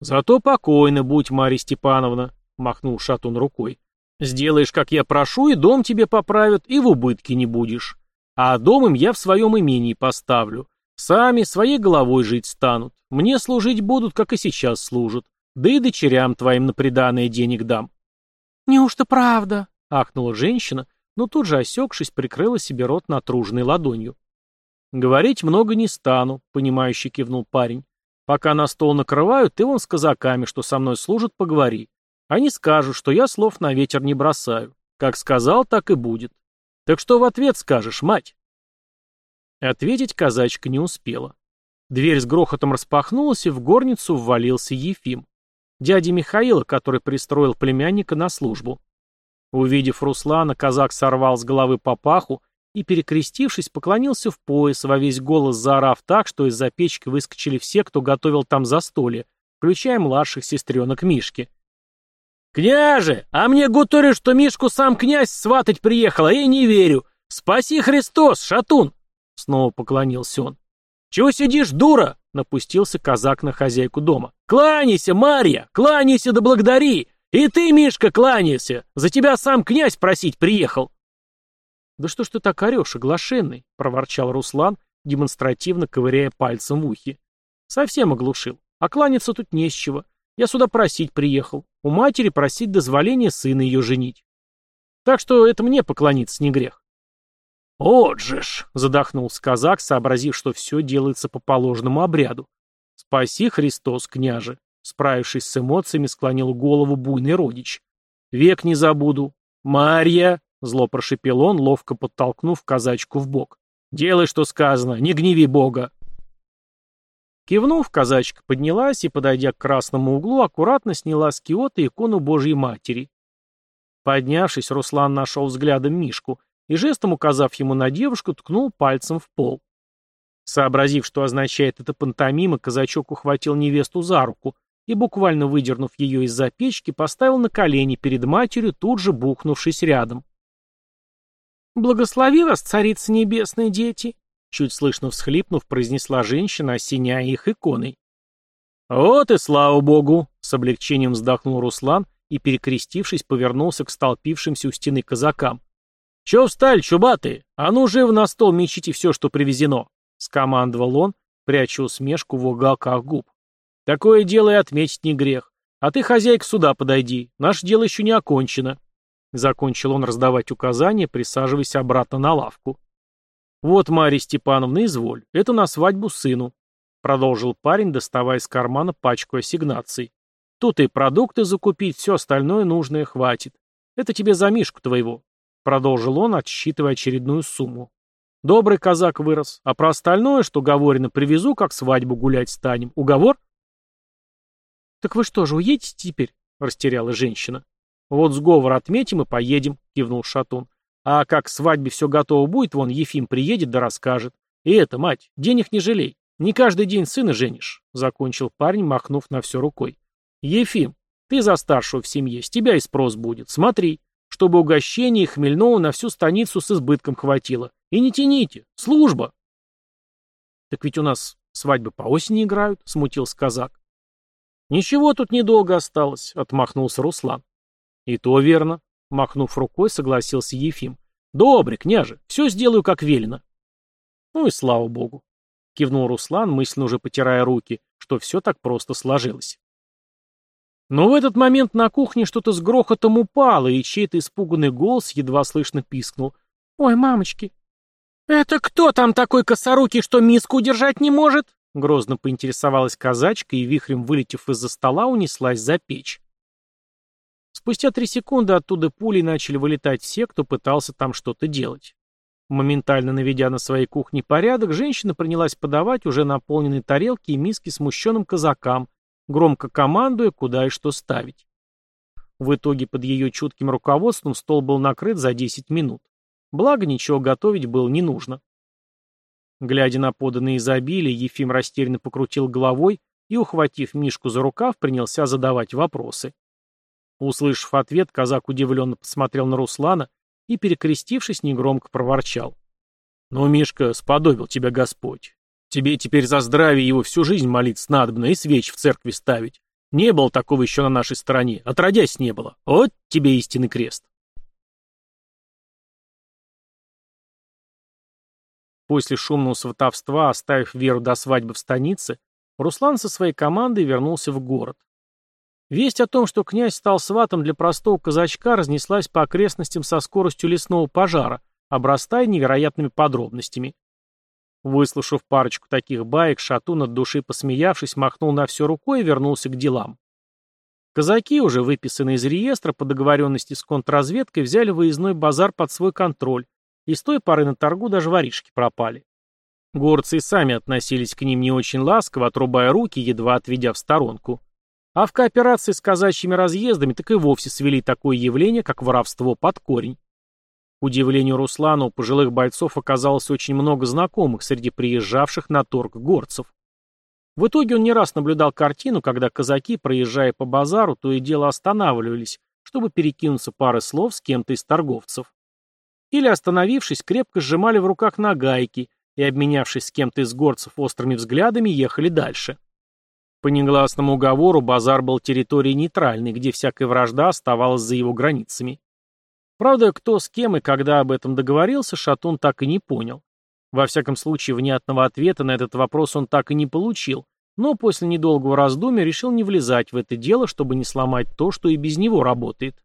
Зато покойно будь, Марья Степановна, махнул Шатун рукой. Сделаешь, как я прошу, и дом тебе поправят, и в убытке не будешь. А дом им я в своем имении поставлю. Сами своей головой жить станут. Мне служить будут, как и сейчас служат. Да и дочерям твоим на приданное денег дам. Неужто правда? Ахнула женщина, но тут же, осекшись, прикрыла себе рот натруженной ладонью. «Говорить много не стану», — понимающе кивнул парень. «Пока на стол накрывают, ты вон с казаками, что со мной служат, поговори. Они скажут, что я слов на ветер не бросаю. Как сказал, так и будет. Так что в ответ скажешь, мать?» Ответить казачка не успела. Дверь с грохотом распахнулась, и в горницу ввалился Ефим. Дядя Михаила, который пристроил племянника на службу. Увидев Руслана, казак сорвал с головы папаху и, перекрестившись, поклонился в пояс, во весь голос заорав так, что из-за печки выскочили все, кто готовил там застолье, включая младших сестренок Мишки. «Княже, а мне гуторят, что Мишку сам князь сватать приехал, а я не верю. Спаси Христос, шатун!» Снова поклонился он. «Чего сидишь, дура?» — напустился казак на хозяйку дома. «Кланяйся, Марья, кланяйся да благодари! «И ты, Мишка, кланяйся! За тебя сам князь просить приехал!» «Да что ж ты так орешь, оглашенный?» — проворчал Руслан, демонстративно ковыряя пальцем в ухе. «Совсем оглушил. А кланяться тут не с чего. Я сюда просить приехал. У матери просить дозволения сына ее женить. Так что это мне поклониться не грех». «Вот же ж!» — задохнулся казак, сообразив, что все делается по положенному обряду. «Спаси, Христос, княже!» Справившись с эмоциями, склонил голову буйный родич. «Век не забуду. Марья!» — зло прошипел он, ловко подтолкнув казачку в бок. «Делай, что сказано, не гневи Бога!» Кивнув, казачка поднялась и, подойдя к красному углу, аккуратно сняла с киота икону Божьей Матери. Поднявшись, Руслан нашел взглядом Мишку и, жестом указав ему на девушку, ткнул пальцем в пол. Сообразив, что означает эта пантомима, казачок ухватил невесту за руку и, буквально выдернув ее из-за печки, поставил на колени перед матерью, тут же бухнувшись рядом. «Благослови вас, царица небесные дети!» Чуть слышно всхлипнув, произнесла женщина, осеняя их иконой. «Вот и слава богу!» — с облегчением вздохнул Руслан и, перекрестившись, повернулся к столпившимся у стены казакам. «Че встали, чубатые? А ну, живо на стол мечите все, что привезено!» — скомандовал он, пряча усмешку в уголках губ. Такое дело и отметить не грех. А ты, хозяйка, сюда подойди. Наше дело еще не окончено. Закончил он раздавать указания, присаживаясь обратно на лавку. Вот, Марья Степановна, изволь. Это на свадьбу сыну. Продолжил парень, доставая из кармана пачку ассигнаций. Тут и продукты закупить, все остальное нужное хватит. Это тебе за Мишку твоего. Продолжил он, отсчитывая очередную сумму. Добрый казак вырос, а про остальное, что говорено, привезу, как свадьбу гулять станем. Уговор? «Так вы что же, уедете теперь?» — растеряла женщина. «Вот сговор отметим и поедем», — кивнул Шатун. «А как к свадьбе все готово будет, вон Ефим приедет да расскажет. И это, мать, денег не жалей. Не каждый день сына женишь», — закончил парень, махнув на все рукой. «Ефим, ты за старшего в семье, с тебя и спрос будет. Смотри, чтобы угощения и хмельного на всю станицу с избытком хватило. И не тяните, служба». «Так ведь у нас свадьбы по осени играют», — смутился казак. «Ничего тут недолго осталось», — отмахнулся Руслан. «И то верно», — махнув рукой, согласился Ефим. «Добрый, княже, все сделаю, как велено». «Ну и слава богу», — кивнул Руслан, мысленно уже потирая руки, что все так просто сложилось. Но в этот момент на кухне что-то с грохотом упало, и чей-то испуганный голос едва слышно пискнул. «Ой, мамочки!» «Это кто там такой косорукий, что миску удержать не может?» Грозно поинтересовалась казачка и, вихрем вылетев из-за стола, унеслась за печь. Спустя три секунды оттуда пули начали вылетать все, кто пытался там что-то делать. Моментально наведя на своей кухне порядок, женщина принялась подавать уже наполненные тарелки и миски смущенным казакам, громко командуя, куда и что ставить. В итоге под ее чутким руководством стол был накрыт за 10 минут. Благо, ничего готовить было не нужно. Глядя на поданное изобилие, Ефим растерянно покрутил головой и, ухватив Мишку за рукав, принялся задавать вопросы. Услышав ответ, казак удивленно посмотрел на Руслана и, перекрестившись, негромко проворчал. «Ну, Мишка, сподобил тебя Господь. Тебе теперь за здравие его всю жизнь молиться надобно и свеч в церкви ставить. Не было такого еще на нашей стороне, отродясь не было. Вот тебе истинный крест. После шумного сватовства, оставив Веру до свадьбы в станице, Руслан со своей командой вернулся в город. Весть о том, что князь стал сватом для простого казачка, разнеслась по окрестностям со скоростью лесного пожара, обрастая невероятными подробностями. Выслушав парочку таких баек, Шатун от души посмеявшись, махнул на все рукой и вернулся к делам. Казаки, уже выписанные из реестра по договоренности с контрразведкой, взяли выездной базар под свой контроль, и с той поры на торгу даже воришки пропали. Горцы и сами относились к ним не очень ласково, отрубая руки, едва отведя в сторонку. А в кооперации с казачьими разъездами так и вовсе свели такое явление, как воровство под корень. К удивлению Руслана, у пожилых бойцов оказалось очень много знакомых среди приезжавших на торг горцев. В итоге он не раз наблюдал картину, когда казаки, проезжая по базару, то и дело останавливались, чтобы перекинуться пары слов с кем-то из торговцев. Или, остановившись, крепко сжимали в руках нагайки и, обменявшись с кем-то из горцев острыми взглядами, ехали дальше. По негласному уговору базар был территорией нейтральной, где всякая вражда оставалась за его границами. Правда, кто с кем и когда об этом договорился, Шатун так и не понял. Во всяком случае, внятного ответа на этот вопрос он так и не получил, но после недолгого раздумья решил не влезать в это дело, чтобы не сломать то, что и без него работает.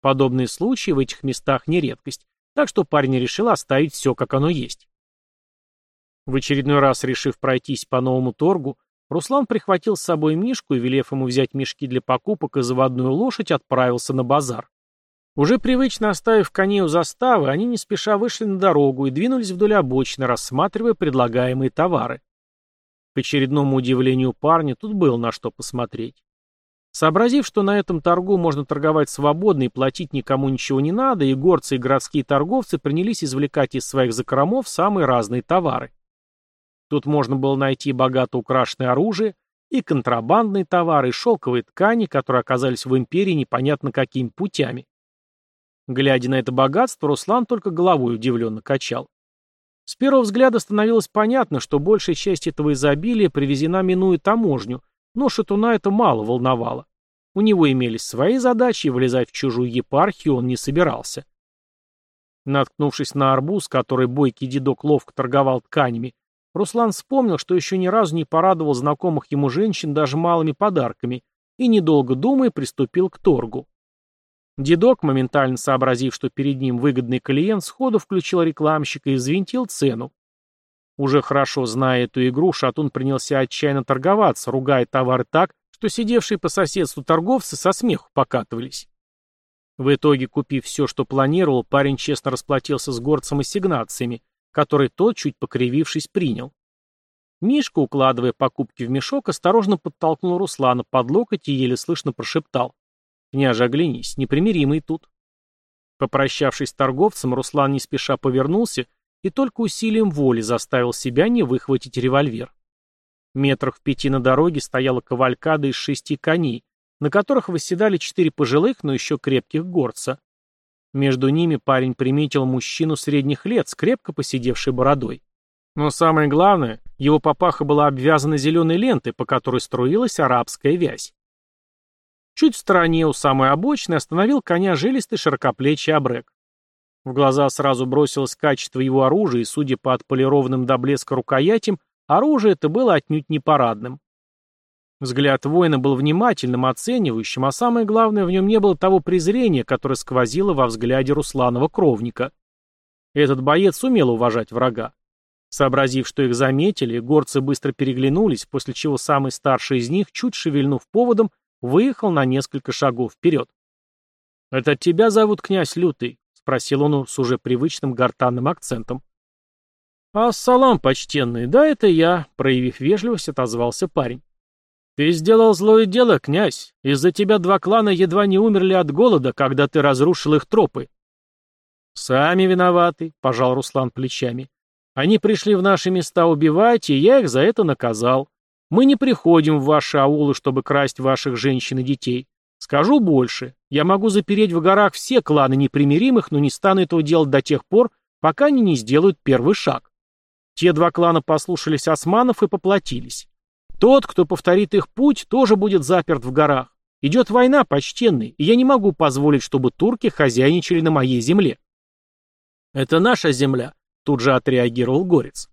Подобные случаи в этих местах не редкость, так что парень решил оставить все, как оно есть. В очередной раз, решив пройтись по новому торгу, Руслан прихватил с собой Мишку и, велев ему взять мешки для покупок и заводную лошадь, отправился на базар. Уже привычно оставив коней у заставы, они не спеша вышли на дорогу и двинулись вдоль обочины, рассматривая предлагаемые товары. К очередному удивлению парня тут было на что посмотреть. Сообразив, что на этом торгу можно торговать свободно и платить никому ничего не надо, и горцы и городские торговцы принялись извлекать из своих закромов самые разные товары. Тут можно было найти богато украшенное оружие, и контрабандные товары, и шелковые ткани, которые оказались в империи непонятно какими путями. Глядя на это богатство, Руслан только головой удивленно качал. С первого взгляда становилось понятно, что большая часть этого изобилия привезена минуя таможню, но Шатуна это мало волновало. У него имелись свои задачи, и влезать в чужую епархию он не собирался. Наткнувшись на арбуз, который бойкий дедок ловко торговал тканями, Руслан вспомнил, что еще ни разу не порадовал знакомых ему женщин даже малыми подарками, и, недолго думая, приступил к торгу. Дедок, моментально сообразив, что перед ним выгодный клиент, сходу включил рекламщика и взвинтил цену. Уже хорошо зная эту игру, Шатун принялся отчаянно торговаться, ругая товары так, что сидевшие по соседству торговцы со смеху покатывались. В итоге, купив все, что планировал, парень честно расплатился с горцем ассигнациями, которые тот, чуть покривившись, принял. Мишка, укладывая покупки в мешок, осторожно подтолкнул Руслана под локоть и еле слышно прошептал. «Княже, оглянись, непримиримый тут». Попрощавшись с торговцем, Руслан не спеша повернулся и только усилием воли заставил себя не выхватить револьвер. Метрах в пяти на дороге стояла кавалькада из шести коней, на которых восседали четыре пожилых, но еще крепких горца. Между ними парень приметил мужчину средних лет с крепко посидевшей бородой. Но самое главное, его папаха была обвязана зеленой лентой, по которой струилась арабская вязь. Чуть в стороне у самой обочины остановил коня жилистый широкоплечий обрек. В глаза сразу бросилось качество его оружия, и, судя по отполированным до блеска рукоятям, оружие это было отнюдь не парадным. Взгляд воина был внимательным, оценивающим, а самое главное, в нем не было того презрения, которое сквозило во взгляде Русланова кровника. Этот боец умел уважать врага. Сообразив, что их заметили, горцы быстро переглянулись, после чего самый старший из них, чуть шевельнув поводом, выехал на несколько шагов вперед. «Это тебя зовут князь Лютый?» — спросил он с уже привычным гортанным акцентом. «Ассалам, почтенный, да это я», — проявив вежливость, отозвался парень. «Ты сделал злое дело, князь. Из-за тебя два клана едва не умерли от голода, когда ты разрушил их тропы». «Сами виноваты», — пожал Руслан плечами. «Они пришли в наши места убивать, и я их за это наказал. Мы не приходим в ваши аулы, чтобы красть ваших женщин и детей. Скажу больше. Я могу запереть в горах все кланы непримиримых, но не стану этого делать до тех пор, пока они не сделают первый шаг. Те два клана послушались османов и поплатились. Тот, кто повторит их путь, тоже будет заперт в горах. Идет война, почтенный, и я не могу позволить, чтобы турки хозяйничали на моей земле. Это наша земля, тут же отреагировал Горец.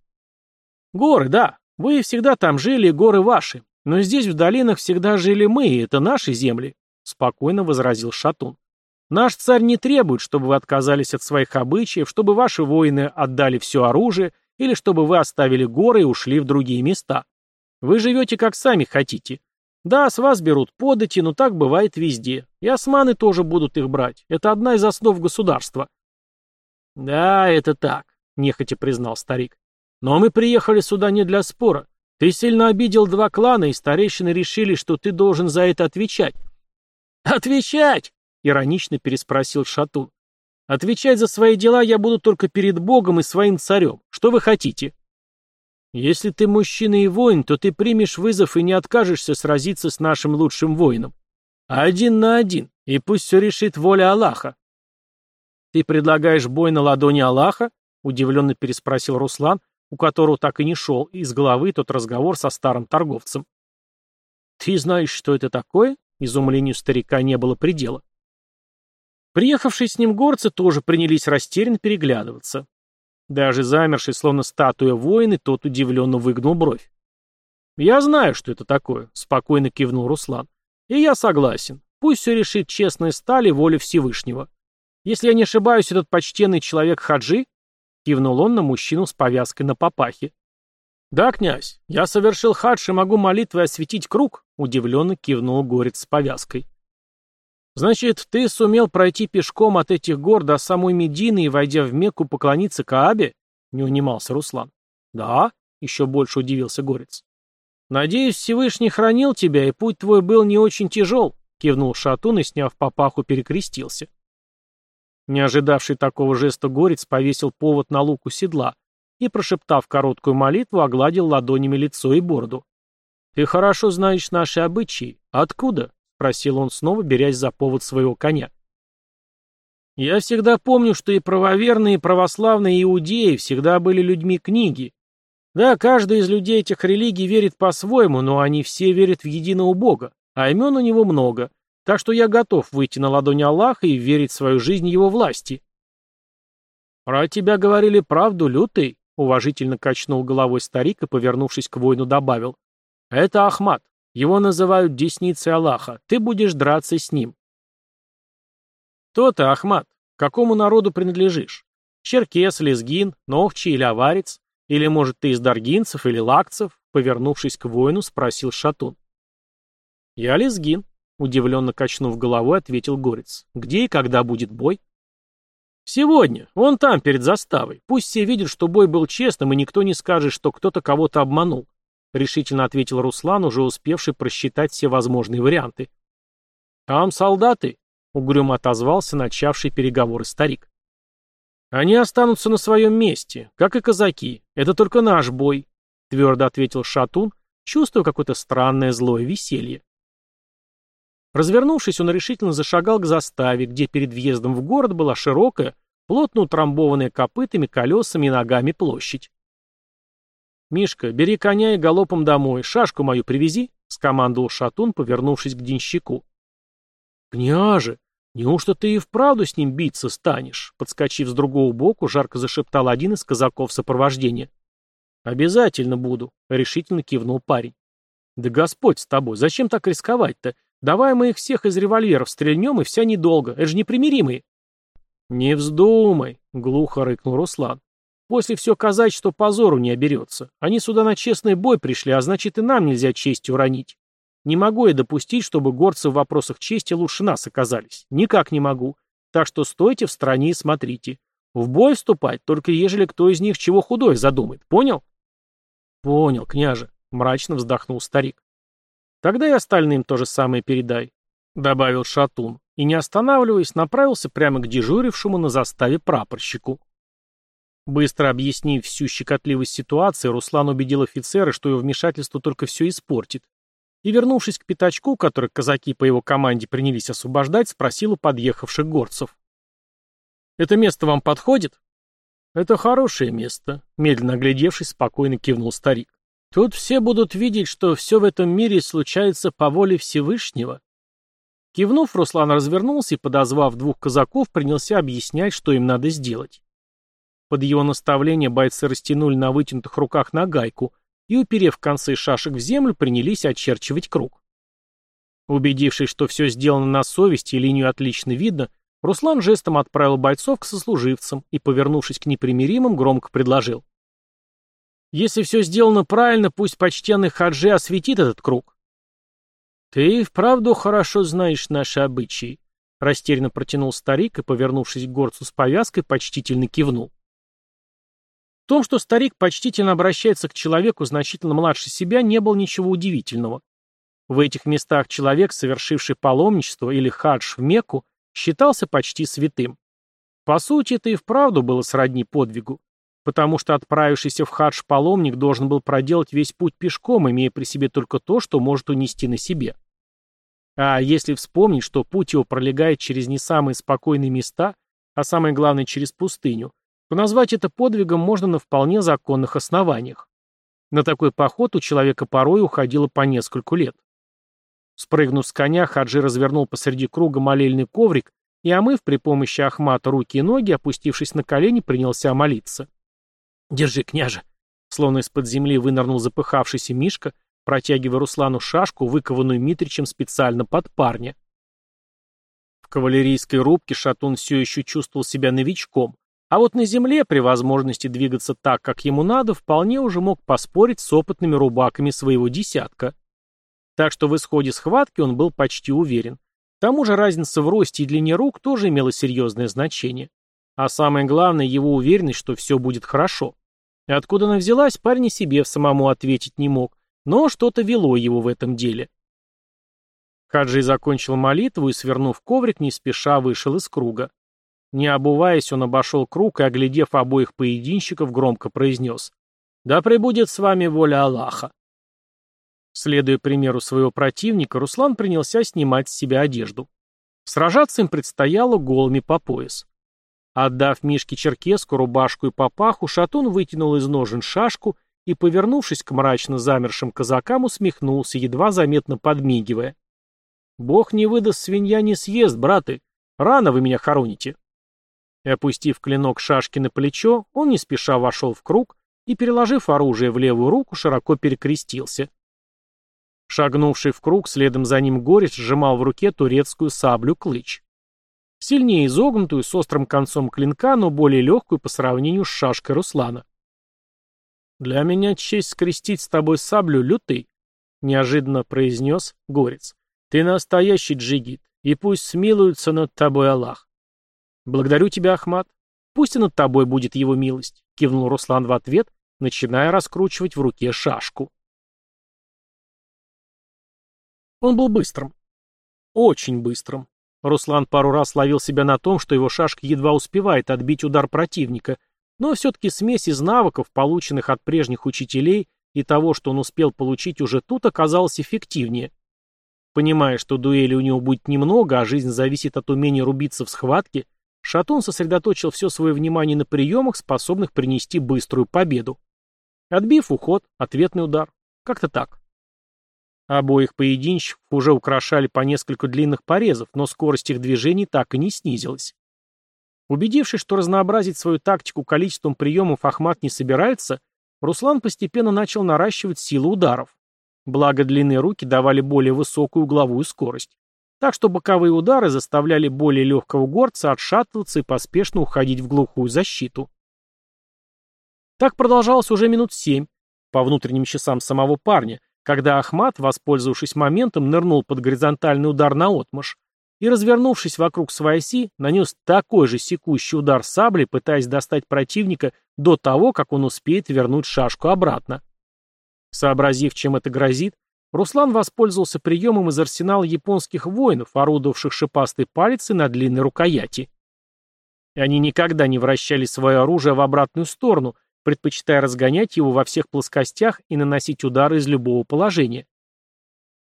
Горы, да, вы всегда там жили, горы ваши. Но здесь в долинах всегда жили мы, и это наши земли, спокойно возразил Шатун. Наш царь не требует, чтобы вы отказались от своих обычаев, чтобы ваши воины отдали все оружие, или чтобы вы оставили горы и ушли в другие места. Вы живете как сами хотите. Да, с вас берут подати, но так бывает везде. И османы тоже будут их брать. Это одна из основ государства. Да, это так, нехотя признал старик. Но мы приехали сюда не для спора. Ты сильно обидел два клана, и старейшины решили, что ты должен за это отвечать. Отвечать? Иронично переспросил Шатун. Отвечать за свои дела я буду только перед Богом и своим царем. Что вы хотите? Если ты мужчина и воин, то ты примешь вызов и не откажешься сразиться с нашим лучшим воином. Один на один, и пусть все решит воля Аллаха. Ты предлагаешь бой на ладони Аллаха? Удивленно переспросил Руслан, у которого так и не шел из головы тот разговор со старым торговцем. Ты знаешь, что это такое? Изумлению старика не было предела. Приехавшие с ним горцы тоже принялись растерянно переглядываться. Даже замерший, словно статуя воины, тот удивленно выгнул бровь. «Я знаю, что это такое», — спокойно кивнул Руслан. «И я согласен. Пусть все решит честная сталь и воля Всевышнего. Если я не ошибаюсь, этот почтенный человек Хаджи?» — кивнул он на мужчину с повязкой на папахе. «Да, князь, я совершил хадж и могу молитвой осветить круг», — удивленно кивнул горец с повязкой. Значит, ты сумел пройти пешком от этих гор до самой Медины и, войдя в Мекку, поклониться Каабе? Не унимался Руслан. Да, еще больше удивился Горец. Надеюсь, Всевышний хранил тебя, и путь твой был не очень тяжел, кивнул Шатун и, сняв папаху, перекрестился. Не ожидавший такого жеста Горец повесил повод на луку седла и, прошептав короткую молитву, огладил ладонями лицо и бороду. «Ты хорошо знаешь наши обычаи. Откуда?» — просил он снова, берясь за повод своего коня. «Я всегда помню, что и правоверные, и православные иудеи всегда были людьми книги. Да, каждый из людей этих религий верит по-своему, но они все верят в единого Бога, а имен у него много, так что я готов выйти на ладони Аллаха и верить свою жизнь его власти». «Про тебя говорили правду, лютый», — уважительно качнул головой старик и, повернувшись к воину, добавил. «Это Ахмат. Его называют десницей Аллаха. Ты будешь драться с ним. Ахмат? К какому народу принадлежишь? Черкес, лезгин, ногчи или аварец? Или, может, ты из даргинцев или лакцев? Повернувшись к воину, спросил Шатун. Я лезгин, удивленно качнув головой, ответил Горец. Где и когда будет бой? Сегодня. Он там, перед заставой. Пусть все видят, что бой был честным, и никто не скажет, что кто-то кого-то обманул решительно ответил Руслан, уже успевший просчитать все возможные варианты. «Там солдаты», — угрюмо отозвался начавший переговоры старик. «Они останутся на своем месте, как и казаки. Это только наш бой», — твердо ответил Шатун, чувствуя какое-то странное злое веселье. Развернувшись, он решительно зашагал к заставе, где перед въездом в город была широкая, плотно утрамбованная копытами, колесами и ногами площадь. «Мишка, бери коня и галопом домой. Шашку мою привези», — скомандовал Шатун, повернувшись к денщику. «Княже, неужто ты и вправду с ним биться станешь?» Подскочив с другого боку, жарко зашептал один из казаков сопровождения. «Обязательно буду», — решительно кивнул парень. «Да Господь с тобой, зачем так рисковать-то? Давай мы их всех из револьверов стрельнем, и вся недолго. Это же непримиримые». «Не вздумай», — глухо рыкнул Руслан. После все казать, что позору не оберется. Они сюда на честный бой пришли, а значит и нам нельзя честь уронить. Не могу я допустить, чтобы горцы в вопросах чести лучше нас оказались. Никак не могу. Так что стойте в стороне и смотрите. В бой вступать, только ежели кто из них чего худое задумает. Понял? Понял, княже, мрачно вздохнул старик. Тогда и остальным то же самое передай», — добавил Шатун, и, не останавливаясь, направился прямо к дежурившему на заставе прапорщику. Быстро объяснив всю щекотливость ситуации, Руслан убедил офицера, что его вмешательство только все испортит. И, вернувшись к пятачку, который казаки по его команде принялись освобождать, спросил у подъехавших горцев. «Это место вам подходит?» «Это хорошее место», — медленно оглядевшись, спокойно кивнул старик. «Тут все будут видеть, что все в этом мире случается по воле Всевышнего». Кивнув, Руслан развернулся и, подозвав двух казаков, принялся объяснять, что им надо сделать. Под его наставление бойцы растянули на вытянутых руках нагайку и, уперев концы шашек в землю, принялись очерчивать круг. Убедившись, что все сделано на совести и линию отлично видно, Руслан жестом отправил бойцов к сослуживцам и, повернувшись к непримиримым, громко предложил. «Если все сделано правильно, пусть почтенный хаджи осветит этот круг». «Ты вправду хорошо знаешь наши обычаи», — растерянно протянул старик и, повернувшись к горцу с повязкой, почтительно кивнул. В том, что старик почтительно обращается к человеку значительно младше себя, не было ничего удивительного. В этих местах человек, совершивший паломничество или хадж в Мекку, считался почти святым. По сути, это и вправду было сродни подвигу, потому что отправившийся в хадж паломник должен был проделать весь путь пешком, имея при себе только то, что может унести на себе. А если вспомнить, что путь его пролегает через не самые спокойные места, а самое главное через пустыню, то назвать это подвигом можно на вполне законных основаниях. На такой поход у человека порой уходило по нескольку лет. Спрыгнув с коня, Хаджи развернул посреди круга молельный коврик и, омыв при помощи Ахмата руки и ноги, опустившись на колени, принялся молиться. «Держи, княже!» Словно из-под земли вынырнул запыхавшийся Мишка, протягивая Руслану шашку, выкованную Митричем специально под парня. В кавалерийской рубке Шатун все еще чувствовал себя новичком, а вот на земле, при возможности двигаться так, как ему надо, вполне уже мог поспорить с опытными рубаками своего десятка. Так что в исходе схватки он был почти уверен. К тому же разница в росте и длине рук тоже имела серьезное значение. А самое главное, его уверенность, что все будет хорошо. И откуда она взялась, парень себе в самому ответить не мог, но что-то вело его в этом деле. Хаджи закончил молитву и, свернув коврик, не спеша вышел из круга. Не обуваясь, он обошел круг и, оглядев обоих поединщиков, громко произнес «Да пребудет с вами воля Аллаха». Следуя примеру своего противника, Руслан принялся снимать с себя одежду. Сражаться им предстояло голыми по пояс. Отдав Мишке черкеску, рубашку и папаху, Шатун вытянул из ножен шашку и, повернувшись к мрачно замершим казакам, усмехнулся, едва заметно подмигивая. «Бог не выдаст, свинья не съест, браты. Рано вы меня хороните». И, опустив клинок шашки на плечо, он не спеша вошел в круг и, переложив оружие в левую руку, широко перекрестился. Шагнувший в круг, следом за ним горец сжимал в руке турецкую саблю клыч. Сильнее изогнутую, с острым концом клинка, но более легкую по сравнению с шашкой Руслана. «Для меня честь скрестить с тобой саблю, лютый», — неожиданно произнес горец. «Ты настоящий джигит, и пусть смилуется над тобой Аллах». «Благодарю тебя, Ахмат. Пусть и над тобой будет его милость», — кивнул Руслан в ответ, начиная раскручивать в руке шашку. Он был быстрым. Очень быстрым. Руслан пару раз ловил себя на том, что его шашка едва успевает отбить удар противника, но все-таки смесь из навыков, полученных от прежних учителей, и того, что он успел получить уже тут, оказалась эффективнее. Понимая, что дуэли у него будет немного, а жизнь зависит от умения рубиться в схватке, Шатун сосредоточил все свое внимание на приемах, способных принести быструю победу. Отбив уход, ответный удар. Как-то так. Обоих поединщиков уже украшали по несколько длинных порезов, но скорость их движений так и не снизилась. Убедившись, что разнообразить свою тактику количеством приемов Ахмат не собирается, Руслан постепенно начал наращивать силу ударов. Благо длинные руки давали более высокую угловую скорость. Так что боковые удары заставляли более легкого горца отшатываться и поспешно уходить в глухую защиту. Так продолжалось уже минут семь, по внутренним часам самого парня, когда Ахмат, воспользовавшись моментом, нырнул под горизонтальный удар на отмаш и, развернувшись вокруг своей оси, нанес такой же секущий удар саблей, пытаясь достать противника до того, как он успеет вернуть шашку обратно. Сообразив, чем это грозит, Руслан воспользовался приемом из арсенала японских воинов, орудовавших шипастой палицей на длинной рукояти. И они никогда не вращали свое оружие в обратную сторону, предпочитая разгонять его во всех плоскостях и наносить удары из любого положения.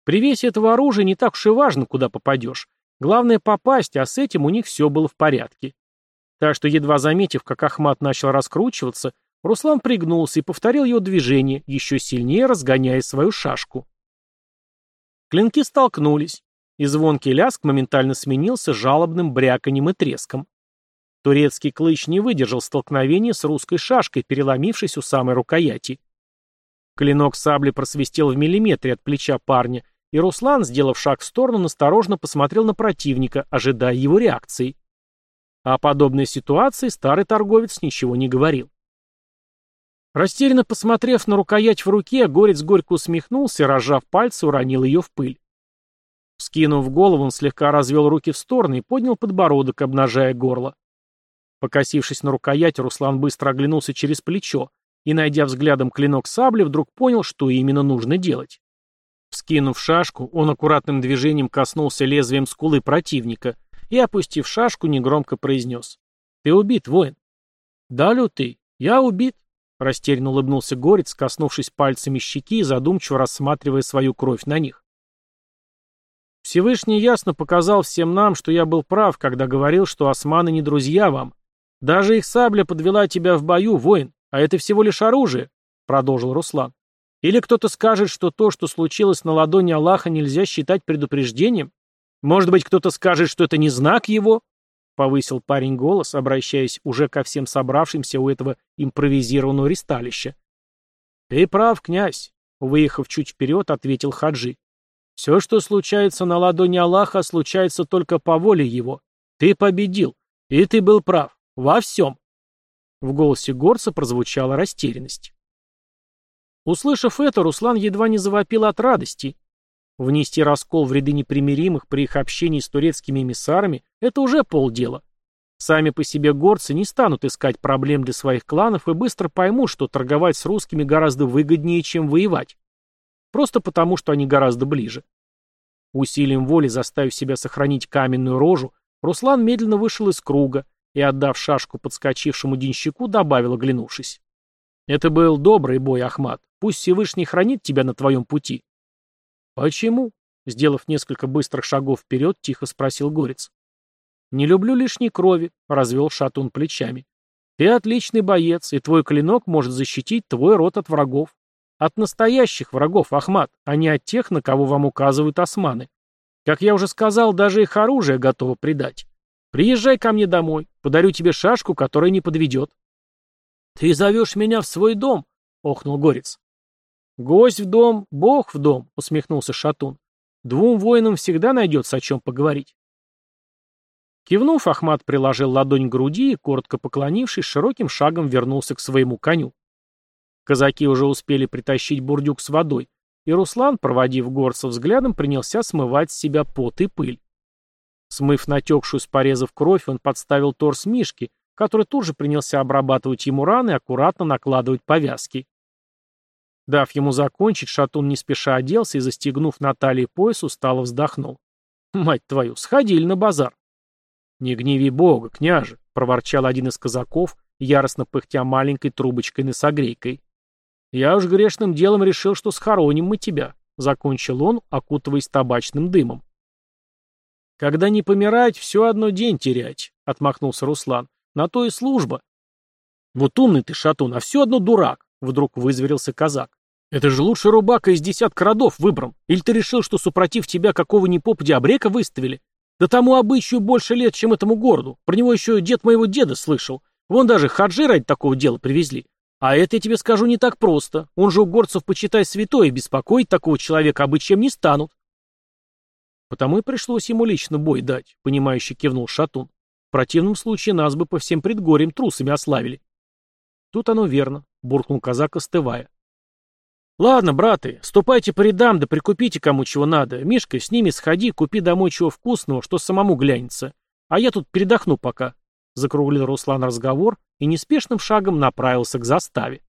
При весе этого оружия не так уж и важно, куда попадешь. Главное попасть, а с этим у них все было в порядке. Так что, едва заметив, как Ахмат начал раскручиваться, Руслан пригнулся и повторил его движение, еще сильнее разгоняя свою шашку. Клинки столкнулись, и звонкий ляск моментально сменился жалобным бряканьем и треском. Турецкий клыч не выдержал столкновения с русской шашкой, переломившись у самой рукояти. Клинок сабли просвистел в миллиметре от плеча парня, и Руслан, сделав шаг в сторону, насторожно посмотрел на противника, ожидая его реакции. О подобной ситуации старый торговец ничего не говорил. Растерянно посмотрев на рукоять в руке, Горец горько усмехнулся и, разжав пальцы, уронил ее в пыль. Скинув голову, он слегка развел руки в стороны и поднял подбородок, обнажая горло. Покосившись на рукоять, Руслан быстро оглянулся через плечо и, найдя взглядом клинок сабли, вдруг понял, что именно нужно делать. Вскинув шашку, он аккуратным движением коснулся лезвием скулы противника и, опустив шашку, негромко произнес. «Ты убит, воин». «Да, лютый, я убит», — растерянно улыбнулся Горец, коснувшись пальцами щеки и задумчиво рассматривая свою кровь на них. Всевышний ясно показал всем нам, что я был прав, когда говорил, что османы не друзья вам, «Даже их сабля подвела тебя в бою, воин, а это всего лишь оружие», — продолжил Руслан. «Или кто-то скажет, что то, что случилось на ладони Аллаха, нельзя считать предупреждением? Может быть, кто-то скажет, что это не знак его?» — повысил парень голос, обращаясь уже ко всем собравшимся у этого импровизированного ристалища. «Ты прав, князь», — выехав чуть вперед, ответил Хаджи. «Все, что случается на ладони Аллаха, случается только по воле его. Ты победил, и ты был прав. Во всем. В голосе горца прозвучала растерянность. Услышав это, Руслан едва не завопил от радости. Внести раскол в ряды непримиримых при их общении с турецкими эмиссарами – это уже полдела. Сами по себе горцы не станут искать проблем для своих кланов и быстро поймут, что торговать с русскими гораздо выгоднее, чем воевать. Просто потому, что они гораздо ближе. Усилием воли, заставив себя сохранить каменную рожу, Руслан медленно вышел из круга, и, отдав шашку подскочившему денщику, добавил, оглянувшись. «Это был добрый бой, Ахмат. Пусть Всевышний хранит тебя на твоем пути». «Почему?» — сделав несколько быстрых шагов вперед, тихо спросил Горец. «Не люблю лишней крови», — развел Шатун плечами. «Ты отличный боец, и твой клинок может защитить твой род от врагов. От настоящих врагов, Ахмат, а не от тех, на кого вам указывают османы. Как я уже сказал, даже их оружие готово предать. Приезжай ко мне домой, подарю тебе шашку, которая не подведет. Ты зовешь меня в свой дом, охнул Горец. Гость в дом, бог в дом, усмехнулся Шатун. Двум воинам всегда найдется о чем поговорить. Кивнув, Ахмат приложил ладонь к груди и, коротко поклонившись, широким шагом вернулся к своему коню. Казаки уже успели притащить бурдюк с водой, и Руслан, проводив горца взглядом, принялся смывать с себя пот и пыль. Смыв натекшую с порезов кровь, он подставил торс Мишки, который тут же принялся обрабатывать ему раны и аккуратно накладывать повязки. Дав ему закончить, Шатун не спеша оделся и, застегнув на талии пояс, устало вздохнул. «Мать твою, сходили на базар!» «Не гневи бога, княже!» — проворчал один из казаков, яростно пыхтя маленькой трубочкой носогрейкой. «Я уж грешным делом решил, что схороним мы тебя», — закончил он, окутываясь табачным дымом. «Когда не помирать, все одно день терять», — отмахнулся Руслан. «На то и служба». «Вот умный ты, Шатун, а все одно дурак», — вдруг вызверился казак. «Это же лучше рубака из десятка родов выбран. Или ты решил, что супротив тебя какого ни попадя обрека выставили? Да тому обычаю больше лет, чем этому городу. Про него еще дед моего деда слышал. Вон даже хаджи ради такого дела привезли. А это, я тебе скажу, не так просто. Он же у горцев, почитай, святой, и беспокоить такого человека обычаем не станут. Потому и пришлось ему лично бой дать, понимающе кивнул Шатун. В противном случае нас бы по всем предгорьям трусами ославили. Тут оно верно, буркнул казак, остывая. Ладно, браты, ступайте по рядам, да прикупите кому чего надо. Мишка, с ними сходи, купи домой чего вкусного, что самому глянется. А я тут передохну пока. Закруглил Руслан разговор и неспешным шагом направился к заставе.